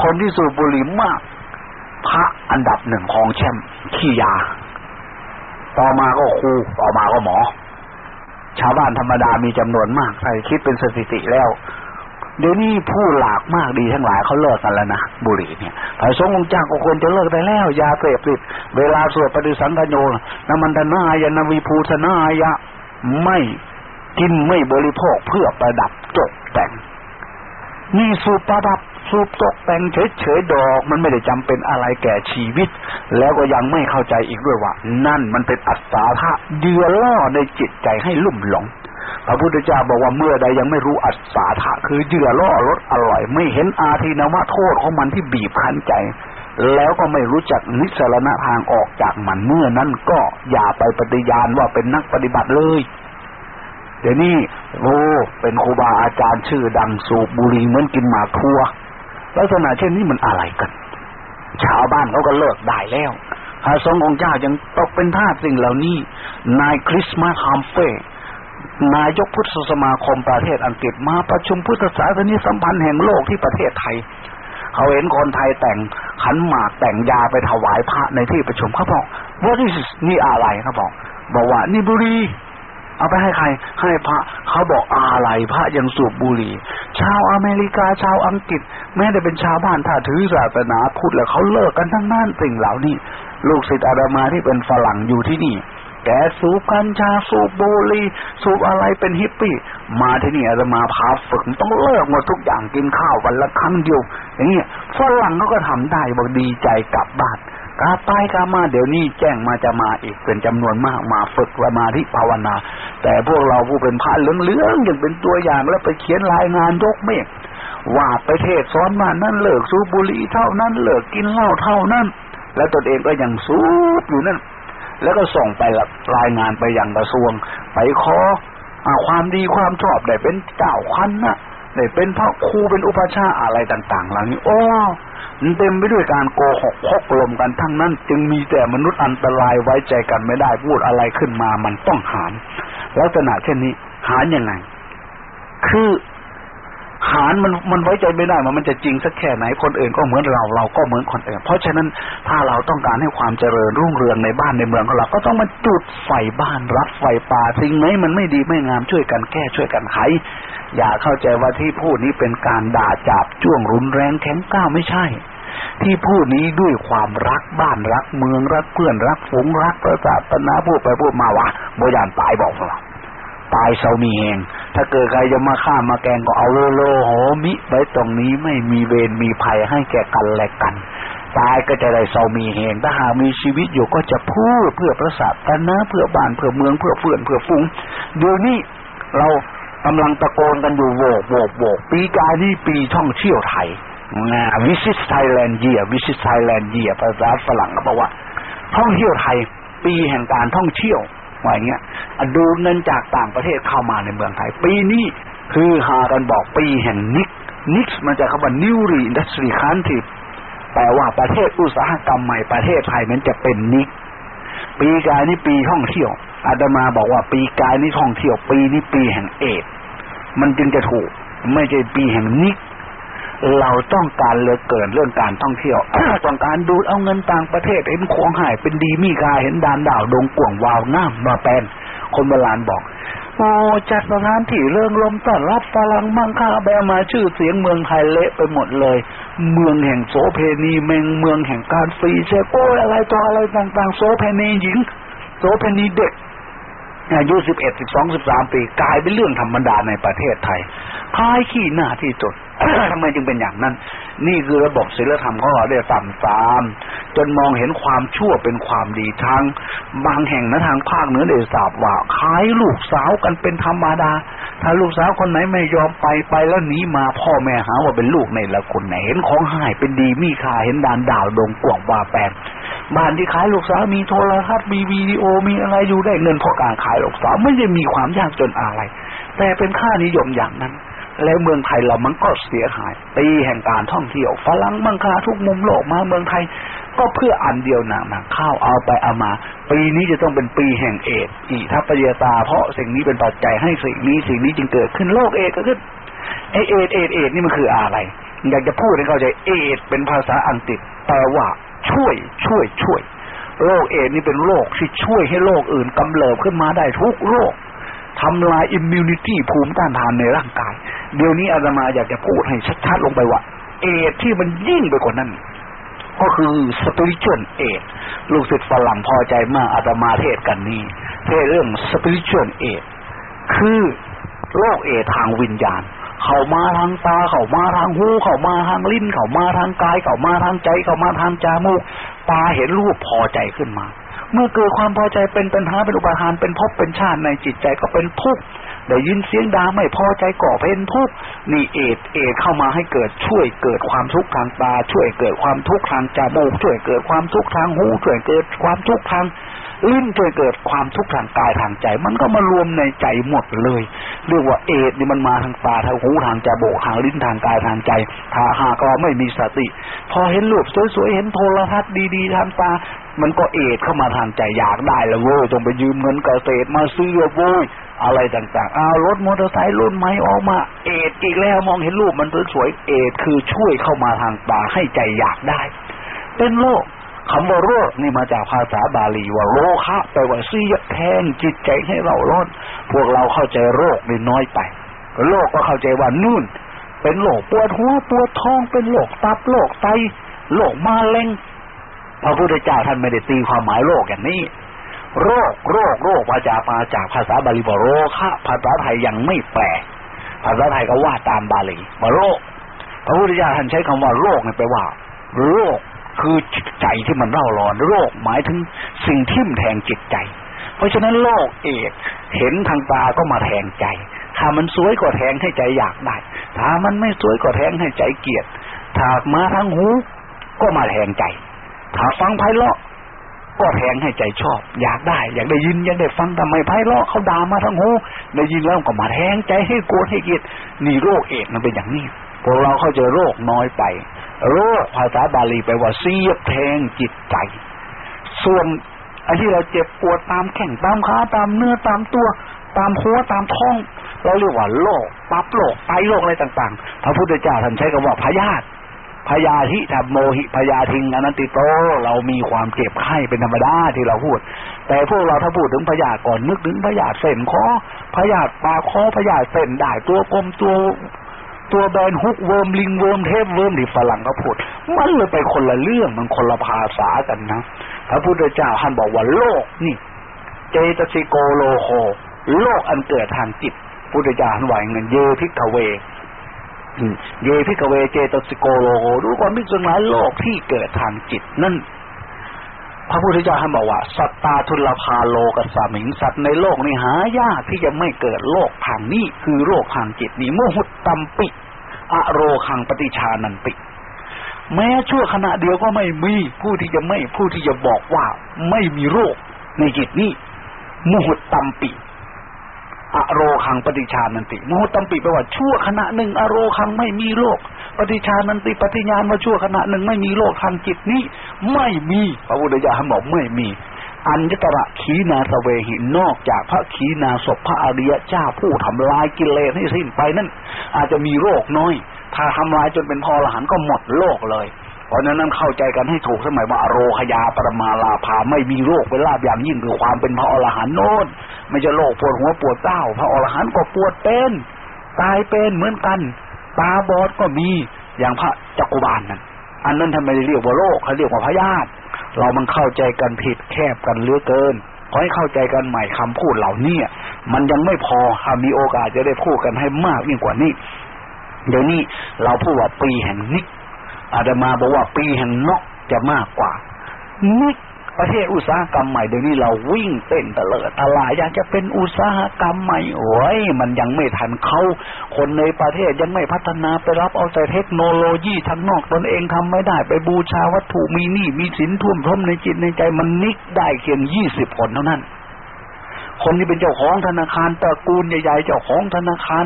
คนที่สูบบุหรี่มาก พระอันดับหนึ่งของแชมป์ขี้ยา ต่อมาก็ครูต่อมาก็หมอ ชาวบ้านธรรมดามีจำนวนมากใครคิดเป็นสถิติแล้ว เดี๋ยวนี้ผู้หลากมากดีทั้งหลายเขาเลิกกันแล้วนะบุหรี่เนี่ยพระสงฆ์องค์เจ้าก็ควรจะเลิกได้แล้ว ยาเสพติด เวลาสวดปฏิสังขโยน้ำมันทนายนวีภูธนายะไม่กินไม่บริโภคเพื่อประดับตกแต่งนี่สูบประดับ สูบตกแต่งเฉยๆดอก มันไม่ได้จำเป็นอะไรแก่ชีวิต แล้วก็ยังไม่เข้าใจอีกด้วยว่า นั่นมันเป็นอัศธาเดือล่อในจิตใจให้ลุ่มหลงพระพุทธเจ้าบอกว่าเมื่อใดยังไม่รู้อัศธาคือเยื่อล่อรสอร่อย ไม่เห็นอาทีนวโทษของมันที่บีบคั้นใจ แล้วก็ไม่รู้จักนิสรณะทางออกจากมันเมื่อนั้นก็อย่าไปปฏิญาณว่าเป็นนักปฏิบัติเลยเดี๋ยวนี้โอ้เป็นครูบาอาจารย์ชื่อดังสูบบุหรี่เหมือนกินหมากทัว ลักษณะเช่นนี้มันอะไรกัน ชาวบ้านเขาก็เลิกได้แล้วพระสงฆ์องค์เจ้ายังตกเป็นทาสสิ่งเหล่านี้ นายคริสมาฮัมเฟ่นายกพุทธสมาคมประเทศอังกฤษมาประชุมพุทธศาสนิสัมพันธ์แห่งโลกที่ประเทศไทย เขาเห็นคนไทยแต่งขันหมากแต่งยาไปถวายพระในที่ประชุมเขาบอกว่านี่นี่อะไรเขาบอก บอกว่านี่บุรี เอาไปให้ใคร ให้พระเขาบอกอะไรพระยังสูบบุหรี่ ชาวอเมริกาชาวอังกฤษ แม้แต่เป็นชาวบ้านถ้าถือศาสนาพุทธแล้วเขาเลิกกันทั้งนั้นสิ่งเหล่านี้ ลูกศิษย์อาดามาที่เป็นฝรั่งอยู่ที่นี่ แกสูบกัญชาสูบบุหรี่สูบอะไรเป็นฮิปปี้ มาที่นี่อาจะมาพาฝึกต้องเลิกหมดทุกอย่างกินข้าววันละครั้งเดียว อย่างเงี้ยฝรั่งเขาก็ทำได้บอกดีใจกลับบ้าน กาไปกามาเดี๋ยวนี้แจ้งมาจะมาอีกเป็นจำนวนมากมาฝึกมาที่ภาวนา แต่พวกเราผู้เป็นพระเหลืองๆอย่างเป็นตัวอย่างแล้วไปเขียนรายงานยกเมฆว่าไปเทศสอนมานั่นเลิกสูบบุหรี่เท่านั้นเลิกกินเหล้าเท่านั้น แล้วตนเองก็ยังสูบอยู่นั่น แล้วก็ส่งไปรายงานไปยังกระทรวง ไปขอความดีความชอบได้เป็นเจ้าคันนะได้เป็นพระครูเป็นอุปชาอะไรต่าง ๆ เหล่านี้โอ้ เต็มไปด้วยการโกหกพกลมกันทั้งนั้น จึงมีแต่มนุษย์อันตรายไว้ใจกันไม่ได้พูดอะไรขึ้นมามันต้องหารลักษณะเช่นนี้ หารยังไง คือหารมันมันไว้ใจไม่ได้มันมันจะจริงสักแค่ไหนคนอื่นก็เหมือนเราเราก็เหมือนคนอื่น เพราะฉะนั้นถ้าเราต้องการให้ความเจริญรุ่งเรืองในบ้านในเมืองของเรา ก็ต้องมาจุดไฟบ้านรับไฟป่าสิ่งไหนมันไม่ดีไม่งามช่วยกันแก้ช่วยกันไขอย่าเข้าใจว่าที่พูดนี้เป็นการด่าจับจ้วงรุนแรงแข็งก้าวไม่ใช่ ที่พูดนี้ด้วยความรักบ้านรักเมืองรักเพื่อนรักฝูงรักประศาสนาพูดไปพูดมาวะโบยานตายบอกเราตายเซามีเองถ้าเกิดใครจะมาฆ่ามาแกงก็เอาโลโลโหมิไว้ตรงนี้ไม่มีเวรมีภัยให้แก่กันและกันตายก็จะได้เซามีเฮงถ้าหากมีชีวิตอยู่ก็จะพูดเพื่อประสาทนะเพื่อบ้านเพื่อเมืองเพื่อเพื่อนเพื่อฝูงเดี๋ยวนี้เรากำลังตะโกนกันอยู่โวกโวกโวกปีกายนี่ปีท่องเที่ยวไทย วิสิตไทยแลนด์เยียวิสิตไทยแลนด์เยียภาษาฝรั่งก็บอกว่า ท่องเที่ยวไทยปีแห่งการท่องเที่ยวว่าอย่างเงี้ยดูเงินจากต่างประเทศเข้ามาในเมืองไทย ปีนี้คือหากันบอกปีแห่งนิกนิกมันจะคำว่า new industry country แปลว่าประเทศอุตสาหกรรมใหม่ประเทศไทยมันจะเป็นนิกปีกายนี่ปีท่องเที่ยวอาตมาบอกว่าปีกายนี่ท่องเที่ยว ปีนี้ปีแห่งเอดมันจึงจะถูก ไม่ใช่ปีแห่งนิก เราต้องการเลือเกินเรื่องการท่องเที่ยวต้องการดูเอาเงินต่างประเทศเห็นของหายเป็นดีมีกาเห็นดานดาวดงกว่งวาวน้ำมาแปนคนโบราณบอกโอ้จัดสถานที่เรื่องลมต้อนรับพลังมั่งค่าแบมาชื่อเสียงเมืองไทยเละไปหมดเลย เมืองแห่งโสเพณีเมืองเมืองแห่งการฟรีเชโก้อะไรต่ออะไรต่าง ๆ โสเพณีหญิง โสเพณีเด็ก อายุสิบเอ็ดสิบสองสิบสามปี กลายเป็นเรื่องธรรมดาในประเทศไทยคล้ายขี้หน้าที่สุดทำไมจึงเป็นอย่างนั้น นี่คือระบบศีลธรรมของเราได้ต่ำตามจนมองเห็นความชั่วเป็นความดีทางบางแห่งนะทางภาคเหนือได้ทราบว่าคล้ายลูกสาวกันเป็นธรรมดา ถ้าลูกสาวคนไหนไม่ยอมไปไปแล้วหนีมาพ่อแม่หาว่าเป็นลูกในละคนไหนเห็นของหายเป็นดีมีค่าเห็นดานดาวดงกว่างว่าแปล บ้านที่ขายลูกสาวมีโทรทัศน์มีวิดีโอมีอะไรอยู่ได้เงินเพราะการขายลูกสาวไม่ได้มีความยากจนอะไร แต่เป็นค่านิยมอย่างนั้น แล้วเมืองไทยเรามันก็เสียหายปีแห่งการท่องเที่ยวฝรั่งมังคาทุกมุมโลกมาเมืองไทย ก็เพื่ออันเดียวหนักหนักข้าวเอาไปเอามา ปีนี้จะต้องเป็นปีแห่งเอดอีทัพปยตา เพราะสิ่งนี้เป็นปัจจัยให้สิ่งนี้สิ่งนี้จึงเกิดขึ้นโลกเอดก็ขึ้นไอเอดเอดเอดนี่มันคืออะไร อยากจะพูดให้เข้าใจเอดเป็นภาษาอังกฤษแปลว่า ช่วย ช่วยช่วยโรคเอดนี่เป็นโรคที่ช่วยให้โรคอื่นกำเริบขึ้นมาได้ทุกโรคทำลายอิมมิวนิตี้ภูมิต้านทานในร่างกาย เดี๋ยวนี้อาตมาอยากจะพูดให้ชัดๆลงไปว่า เอดที่มันยิ่งไปกว่านั้นก็คือสปิริชวลเอดลูกศิษย์ฝรั่งพอใจมากอาตมาเทศกันนี้เทศเรื่องสปิริชวลเอดคือโรคเอดทางวิญญาณ เข้ามาทางตา เข้ามาทางหู เข้ามาทางลิ้น เข้ามาทางกาย เข้ามาทางใจ เข้ามาทางจมูก ตาเห็นรูปพอใจขึ้นมา เมื่อเกิดความพอใจเป็นปัญหาเป็นอุปทานเป็นภพเป็นชาติในจิตใจก็เป็นทุกข์ได้ยินเสียงดาไม่พอใจก่อเป็นทุกข์นี่เอดเอดเข้ามาให้เกิดช่วยเกิดความทุกข์ทางตา ช่วยเกิดความทุกข์ทางจมูกช่วยเกิดความทุกข์ทางหูช่วยเกิดความทุกข์ทาง ลิ้นช่วยเกิดความทุกข์ทางกายทางใจ มันก็มารวมในใจหมดเลย เรียกว่าเอดนี่มันมาทางตาทางหูทางจมูกทางลิ้นทางกายทางใจถ้าหากเราไม่มีสติ พอเห็นรูปสวยๆเห็นโทรทัศน์ดีๆทางตา มันก็เอดเข้ามาทางใจอยากได้ล้วเว้ยต้องไปยืมเงินเกษตรมาซื้อโว้ยอะไรต่างๆเอารถมอเตอร์ไซค์รุ่นใหม่ออกมา เอดอีกแล้วมองเห็นรูปมันสวยๆเอดคือช่วยเข้ามาทางตาให้ใจอยากได้ เป็นโรค คำว่าโรคนี่มาจากภาษาบาลีว่าโรคะแปลว่าเสียแทงจิตใจให้เราร้อนพวกเราเข้าใจโรคนี่น้อยไป โรคก็เข้าใจว่านู่น เป็นโรคปวดหัวปวดท้องเป็นโรคตับโรคไตโรคมะเร็งพระพุทธเจ้าท่านไม่ได้ตีความหมายโรคอย่างนี้ โรคโรคโรคมาจากมาจากภาษาบาลีว่าโรคะภาษาไทยยังไม่แปลภาษาไทยก็ว่าตามบาลีว่าโรคพระพุทธเจ้าท่านใช้คำว่าโรคเนี่ยแปลว่า โรค คือจิตใจที่มันเร่าร้อนโรคหมายถึงสิ่งทิ่มแทงจิตใจ เพราะฉะนั้นโรคเอดเห็นทางตาก็มาแทงใจ ถ้ามันสวยก็แทงให้ใจอยากได้ ถ้ามันไม่สวยก็แทงให้ใจเกลียด ถ้ามาทางหูก็มาแทงใจ ถ้าฟังไพเราะก็แทงให้ใจชอบ อยากได้ อยากได้ยินอยากได้ฟังทำไมไพเราะเขาด่ามาทางหูได้ยินแล้วก็มาแทงใจให้โกรธให้เกลียดนี่โรคเอดมันเป็นอย่างนี้ พวกเราเข้าใจโรคน้อยไป โรคภาษาบาลีแปว่าเสียบแทงจิตใจ ส่วนไอ้อันที่เราเจ็บปวดตามแข้งตามขาตามเนื้อตามตัว ตามหัวตามท้อง เราเรียกว่าโรคตับโรคไตโรคอะไรต่างๆ พระพุทธเจ้าท่านใช้คำว่าพยาธิพยาธิธัมโมมหิพยาธิงอนะตีโต เรามีความเจ็บไข้เป็นธรรมดาที่เราพูด แต่พวกเราถ้าพูดถึงพยาธิก่อนนึกถึงพยาธิเส้นคอพยาธิปากคอพยาธิเส้นด้ายตัวกลมตัว ตัวแบน hookworm ringworm tapeworm ที่ฝรั่งเขาพูด มันเลยไปคนละเรื่องมันคนละภาษากันนะพระพุทธเจ้าท่านบอกว่าโรคนี่ เจตสิโกโรโคโรคอันเกิดทางจิตพุทธเจ้าท่านว่าอย่างนั้นเย ภิกขเวเย ภิกขเวเจตสิโกโรโครู้ความพิจารณาโรคที่เกิดทางจิต นั่น พระพุทธเจ้าท่านบอกว่าสัตตาทุลลภาโลกัสมิงสัตว์ในโลกนี้หายากที่จะไม่เกิดโรคทางนี้คือโรคทางจิตนี้มุหุตตัมปิอโรคังปฏิชานันติแม้ชั่วขณะเดียวก็ไม่มีผู้ที่จะไม่ผู้ที่จะบอกว่าไม่มีโรคในจิตนี้มุหุตตัมปิอโรคังปฏิชานันติมุหุตตัมปิแปลว่าชั่วขณะหนึ่งอโรคังไม่มีโรค ปฏิชานันติปฏิญาณมาชั่วขณะหนึ่งไม่มีโรคทางจิตนี้ ไม่มีพระพุทธเจ้าบอกไม่มี อัญญตระขีนาสเวหินอกจากพระขีนาศพพระอริยเจ้าผู้ทำลายกิเลสให้สิ้นไปนั่นอาจจะมีโรคน้อย ถ้าทำลายจนเป็นพอรหันก็หมดโรคเลยเพราะนั้นนั้นเข้าใจกันให้ถูกสมัยว่าอโรคยาปรมาลาภาไม่มีโรคเป็นลาบอย่างยิ่งคือความเป็นพระอรหันต์โน้นไม่จะโรคปวดหัวปวดเต้าพระอรหันต์ก็ปวดเป็น ตายเป็นเหมือนกัน ตาบอดก็มีอย่างพระจักรวาลนั่นอันนั้นทำไมเรียกว่าโรคเขาเรียกว่าพยาธิเรามันเข้าใจกันผิดแคบกันเลือเกินขอให้เข้าใจกันใหม่คำพูดเหล่านี้มันยังไม่พอถ้ามีโอกาสจะได้พูดกันให้มากยิ่งกว่านี้ เดี๋ยวนี้เราพูดว่าปีแห่งนิกอาตมาบอกว่าปีแห่งนกจะมากกว่านิก ประเทศอุตสาหกรรมใหม่เดี๋ยวนี้เราวิ่งเต้นตะเลิดตลาดอยากจะเป็นอุตสาหกรรมใหม่โอ้ยมันยังไม่ทันเขาคนในประเทศยังไม่พัฒนาไปรับเอาแต่เทคโนโลยีทั้งนอกตนเองทำไม่ได้ไปบูชาวัตถุมีนี่มีสินท่วมท้มในจิตในใจมันนิกได้เพียงยี่สิบคนเท่านั้น คนที่เป็นเจ้าของธนาคารตระกูลใหญ่ๆเจ้าของธนาคาร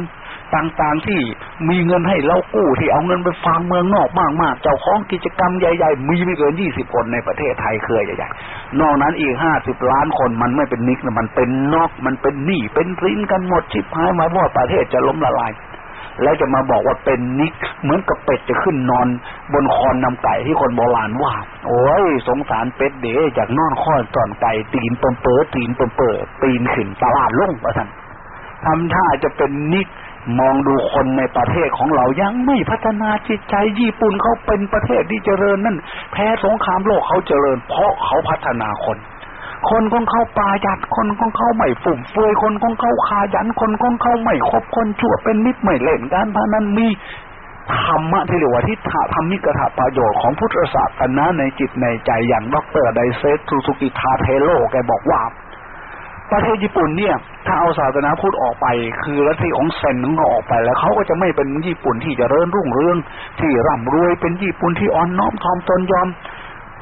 ต่างๆที่มีเงินให้เรากู้ที่เอาเงินไปฟังเมืองนอกมากๆเจ้าของกิจกรรมใหญ่ ๆ มีไม่เกินยี่สิบคนในประเทศไทยเคยใหญ่ๆนอกนั้นอีกห้าสิบล้านคนมันไม่เป็นนิกนะมันเป็นนอกมันเป็นหนี้เป็นริ้นกันหมดชิบหายมาว่าประเทศจะล้มละลายแล้วจะมาบอกว่าเป็นนิกเหมือนกับเป็ดจะขึ้นนอน บนคอนนำไก่ที่คนโบราณว่า โอ้ยสงสารเป็ดเด๋จากนอนข้อตอนไก่ตีนเปิมเปิดตีนเปิมเปิดตีนขึ้นตลาดลุ่งว่าท่านทำท่าจะเป็นนิก มองดูคนในประเทศของเรายังไม่พัฒนาจิตใจญี่ปุ่นเขาเป็นประเทศที่เจริญนั่นแพ้สงครามโลกเขาเจริญ เพราะเขาพัฒนาคน คนของเขาปายัดคนของเขาไม่ฟุ่มเฟือยคนของเขาขายันคนของเขาไม่คบคนชั่วเป็นมิตรไม่เล่นการพนันมีธรรมะที่เรียกว่าทิฏฐธรรมิกถาประโยชน์ของพุทธศาสนาในจิตในใจอย่างดรไดเซตซูซูกิทาเทโลแกบอกว่า ประเทศญี่ปุ่นเนี่ย ถ้าเอาศาสนาพุทธออกไป คือลัทธิของเซนนั้นออกไปแล้วเขาก็จะไม่เป็นญี่ปุ่นที่จะเริ่มรุ่งเรืองที่ร่ำรวยเป็นญี่ปุ่นที่อ่อนน้อมถ่อมตนยอม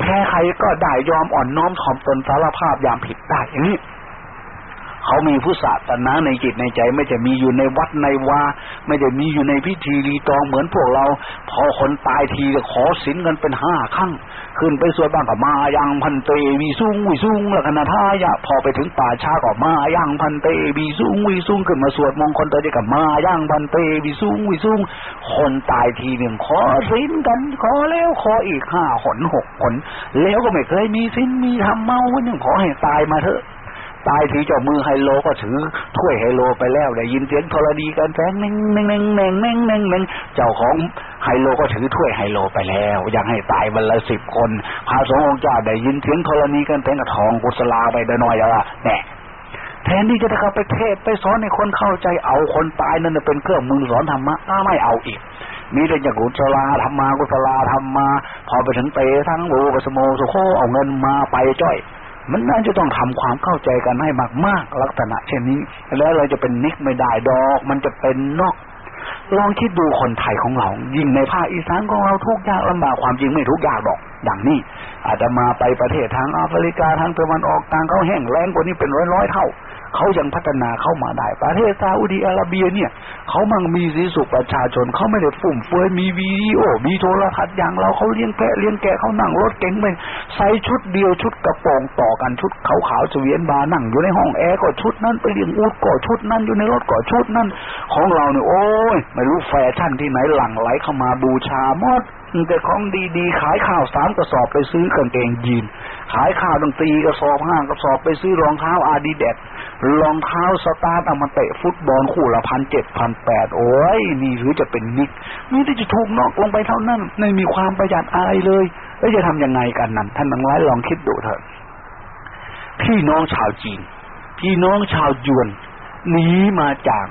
แพ้ใครก็ได้ยอมอ่อนน้อมถ่อมตนสารภาพยามผิดได้อย่างนี้ เขามีผู้ศาสนาในจิตในใจ ไม่จะมีอยู่ในวัดในวาไม่ได้มีอยู่ในพิธีรีตองเหมือนพวกเรา พอคนตายทีก็ขอสินกันเป็นห้าครั้งขึ้นไปสวดบ้างก็มายังพันเตวีซุงวิซุงแล้วคณะท่ายะพอไปถึงป่าช้าก็มายังพันเตวีซุงวิซุงขึ้นมาสวดมงคลตัวเดียวกับมายังพันเตวีซุงวิซุงคนตายทีหนึ่งขอสินกัน ขอแล้วขออีกห้าหนหกหนแล้วก็ไม่เคยมีสินมีทำเมาวันนึงขอให้ตายมาเถอะ ตายทีเจ้ามือไฮโลก็ถือถ้วยไฮโลไปแล้วได้ยินเสียงธรณีกันแสงเน่งเน่งเน่งเน่งเน่งเน่งเน่งเจ้าของไฮโลก็ถือถ้วยไฮโลไปแล้วอยากให้ตายวันละสิบคนพระสงฆ์องค์เจ้าได้ยินเสียงธรณีกันแสงกับทองกุศลาไปได้น้อยแล้วแน่แทนที่จะได้เข้าไปเทศไปสอนให้คนเข้าใจเอาคนตายนั่นเป็นเครื่องมือสอนธรรมะไม่เอาอีกมีแต่อย่างกุศลาธรรมากุศลาธรรมา พอไปถึงเตทั้งโอปสโมสุโคเอาเงินมาไปจ้อย มันน่าจะต้องทำความเข้าใจกันให้มากมากลักษณะ เช่นนี้ แล้วเราจะเป็นนิกไม่ได้ดอก มันจะเป็นนอกลองคิดดูคนไทยของเรา ยิ่งในภาคอีสานของเราทุกยากลำบากความจริงไม่ทุกยากดอก อย่างนี้ อาจจะมาไปประเทศทางแอฟริกาทางตะวันออกกลางเขาแห้งแล้งกว่านี้เป็นร้อยร้อยเท่า เขายังพัฒนาเข้ามาได้ ประเทศซาอุดีอาระเบียเนี่ยเขามั่งมีสีสุขประชาชนเขาไม่ได้ฟุ่มเฟือยมีวีดีโอ มีโทรทัศน์อย่างเราเขาเลี้ยงแกะเลี้ยงแกะเขานั่งรถเก๋งไปใส่ชุดเดียวชุดกระโปรงต่อกันชุดขาวๆเสวียนบานั่งอยู่ในห้องแอร์ก็ชุดนั้นไปเลี้ยงอูดก็ชุดนั้นอยู่ในรถก็ชุดนั้น ของเราเนี่ยโอ้ยไม่รู้แฟชั่นที่ไหนหลั่งไหลเข้ามาบูชาหมดแต่ของดีๆ ขายข้าวสามกระสอบไปซื้อกางเกงยีน ขายข้าวดนตรีกระสอบห้างกระสอบไปซื้อรองเท้าอาดิเดต รองเท้าสตาร์ทเอามาเตะฟุตบอลคู่ละพันเจ็ดพันแปดโอ้ยนี่หรือจะเป็นนิกนี่จะถูกนอกลงไปเท่านั้นไม่มีความประหยัดอะไรเลย แล้วจะทํำยังไงกันนั่นท่านทั้งหลายลองคิดดูเถอะพี่น้องชาวจีน พี่น้องชาวยวนหนีมาจาก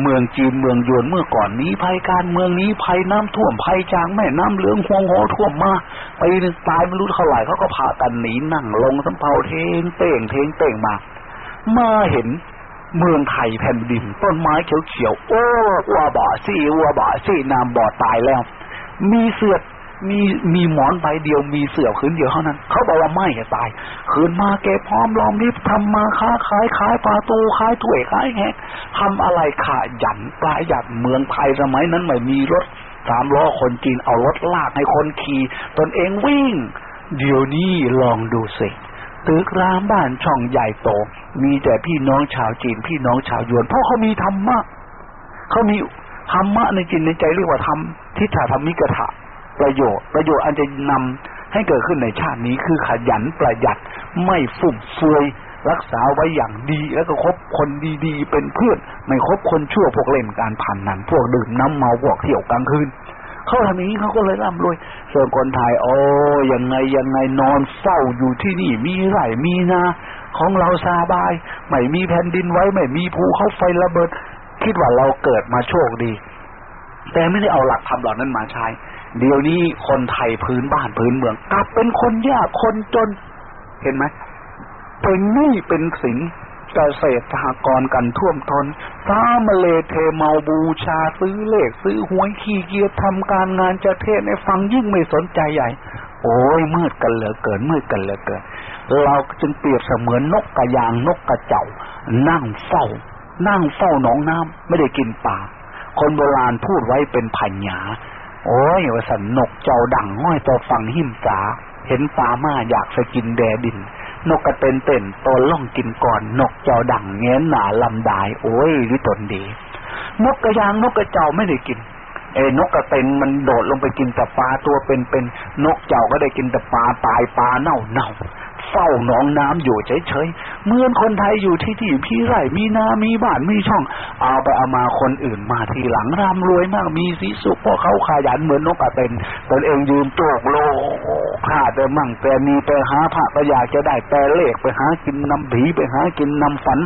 เมืองจีนเมืองยวนเมื่อก่อนนี้ภัยการเมืองนี้ภัยน้ำท่วมภัยจางแม่น้ำเหลืองหวงโหท่วมมาไปหนึ่งตายไม่รู้เท่าไหร่เขาก็พากันหนีนั่งลงสำเภาเทงเต่งเทงเต่งมา มาเห็นเมืองไทยแผ่นดิน ต้นไม้เขียวๆโอ้วัวบ่อซี่วัวบ่อซี่น้ำบ่อตายแล้ว มีเสือมีมีหมอนใบเดียวมีเสื่อคืนเดียวเท่านั้น เขาบอกว่าไม่จะตายคืนมาเก็บพร้อมลอมรีบทำมาค้าขายขายปลาตูขายถ้วยขายแหกทำอะไรขายันปลาหยัดเมืองไทยสมัยนั้นไม่มีรถสามล้อคนจีนเอารถลากให้คนขี่ตนเองวิ่ง เดี๋ยวนี้ลองดูสิ ตึกรามบ้านช่องใหญ่โต มีแต่พี่น้องชาวจีน พี่น้องชาวยวน เพราะเขามีธรรมะเขามีธรรมะในจิตในใจเรียกว่าธรรมทิฏฐธรรมิกถะประโยชน์ ประโยชน์อันจะนำให้เกิดขึ้นในชาตินี้คือขยันประหยัดไม่ฟุ่มเฟือยรักษาไว้อย่างดีแล้วก็คบคนดีๆ เป็นเพื่อน ไม่คบคนชั่วพวกเล่นการพันนันพวกดื่มน้ำเมาพวกเที่ยวกลางคืน เขาทำอย่างนี้เขาก็เลยร่ำรวยส่วนคนไทยโอ้ยังไงยังไงนอนเฝ้าอยู่ที่นี่ มีไร่มีนาของเราสาบาย ไม่มีแผ่นดินไว้ ไม่มีภูเขาไฟระเบิด คิดว่าเราเกิดมาโชคดี แต่ไม่ได้เอาหลักธรรมเหล่านั้นมาใช้ เดี๋ยวนี้คนไทยพื้นบ้านพื้นเมือง กลับเป็นคนยากคนจน เห็นไหมเป็นหนี้เป็นสิน เกษตรกรกันท่วมทนฟ้ามาเลเทเมาบูชาซื้อเลขซื้อหวยขี้เกียจทำการงานจะเทศในฟังยิ่งไม่สนใจใหญ่ โอ้ยมืดกันเหลือเกินมืดกันเหลือเกิน เราจึงเปรียบเสมือนนกกระยางนกกระเจ้า นั่งเฝ้า นั่งเฝ้าหนองน้ำไม่ได้กินปลาคนโบราณพูดไว้เป็นพันหยาโอ้ยว่าสันนกเจ้าดังห้อยต่อฟังหิมสา เห็นปลามาอยากจะกินแดดิน นกกระเต็นเต้นตนล่องกินก่อน นกเจ้าดังเงี้ยหนาลำดาย โอ้ยวิตนดี นกกระยางนกกระเจ้าไม่ได้กินเอ้นกกระเต็นมันโดดลงไปกินแต่ปลาตัวเป็นเป็นนกเจ้าก็ได้กินแต่ปลาตายปลาเน่าเน่า เฝ้าหนองน้ำอยู่เฉยๆเหมือนคนไทยอยู่ที่ที่พี่ไร่มีนา มีบ้านมีช่อง เอาไปเอามาคนอื่นมาทีหลังร่ำรวยมากมีสีสุขเพราะเขาขยันเหมือนนกกระเต็นตนเองยืนโจกโลข้าแต่มั่งแต่มีไปหาพระก็อยากจะได้แต่เลขไปหากินนำผีไปหากินนำฝัน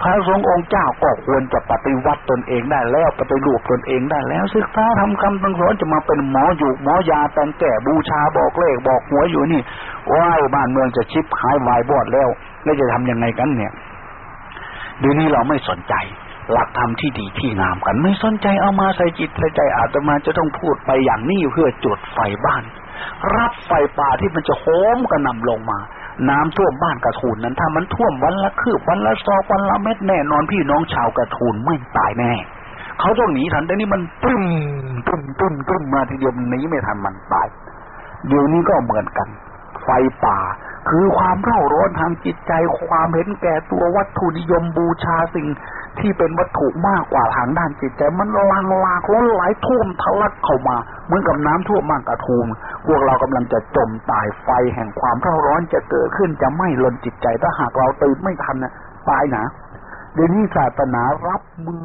พระสงฆ์องค์เจ้าก็ควรจะปฏิวัติตนเองได้แล้วปฏิรูปตนเองได้แล้วศึกษาทำคำตั้งสอนจะมาเป็นหมออยู่หมอยาแต่งแก่บูชาบอกเลขบอกหัวอยู่นี่ว้ายบ้านเมืองจะชิบหายวายบอดแล้ว แล้วจะทำยังไงกันเนี่ยเดี๋ยวนี้เราไม่สนใจ หลักธรรมที่ดีที่งามกัน ไม่สนใจเอามาใส่จิตใส่ใจอาตมาจะต้องพูดไปอย่างนี้เพื่อจุดไฟบ้าน รับไฟป่าที่มันจะโหมกระนำลงมา น้ำท่วมบ้านกระทูนนั้น ถ้ามันท่วมวันละคืบวันละซอกวันละเม็ดแน่นอนพี่น้องชาวกระทูนไม่ตายแน่เขาต้องหนีทันแต่นี่มันปึ้มปึ้มปึ้มปึ้มมาทีเดียวหนีไม่ทันมันตายเดี๋ยวนี้ก็เหมือนกัน ไฟป่า คือความเร่าร้อนทางจิตใจความเห็นแก่ตัววัตถุนิยมบูชาสิ่งที่เป็นวัตถุมากกว่าทางด้านจิตใจ มันลังลากล้นไหลท่วมทะลักเข้ามา เหมือนกับน้ำท่วมมากกระทูมพวกเรากำลังจะจมตายไฟแห่งความเร่าร้อนจะเกิดขึ้นจะไม่ลนจิตใจถ้าหากเราตื่นไม่ทันนะตายนะเดี๋ยวนี้ศาสนารับมือ